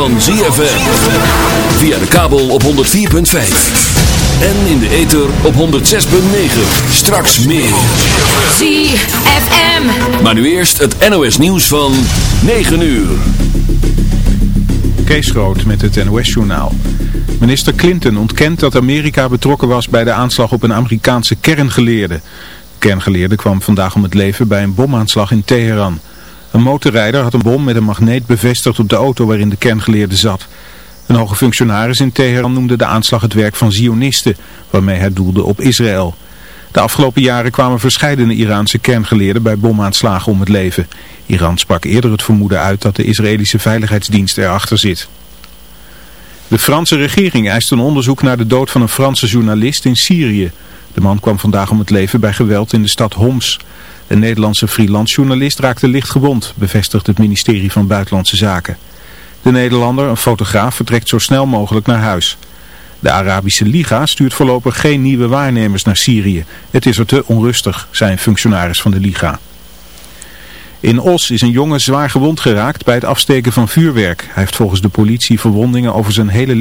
Van ZFM. Via de kabel op 104.5. En in de ether op 106.9. Straks meer. ZFM. Maar nu eerst het NOS nieuws van 9 uur. Kees Groot met het NOS-journaal. Minister Clinton ontkent dat Amerika betrokken was bij de aanslag op een Amerikaanse kerngeleerde. De kerngeleerde kwam vandaag om het leven bij een bomaanslag in Teheran. Een motorrijder had een bom met een magneet bevestigd op de auto waarin de kerngeleerde zat. Een hoge functionaris in Teheran noemde de aanslag het werk van Zionisten, waarmee hij doelde op Israël. De afgelopen jaren kwamen verscheidene Iraanse kerngeleerden bij bomaanslagen om het leven. Iran sprak eerder het vermoeden uit dat de Israëlische veiligheidsdienst erachter zit. De Franse regering eist een onderzoek naar de dood van een Franse journalist in Syrië. De man kwam vandaag om het leven bij geweld in de stad Homs. Een Nederlandse freelance journalist raakte licht gewond, bevestigt het ministerie van Buitenlandse Zaken. De Nederlander, een fotograaf, vertrekt zo snel mogelijk naar huis. De Arabische Liga stuurt voorlopig geen nieuwe waarnemers naar Syrië. Het is er te onrustig, zei een functionaris van de Liga. In Os is een jongen zwaar gewond geraakt bij het afsteken van vuurwerk. Hij heeft volgens de politie verwondingen over zijn hele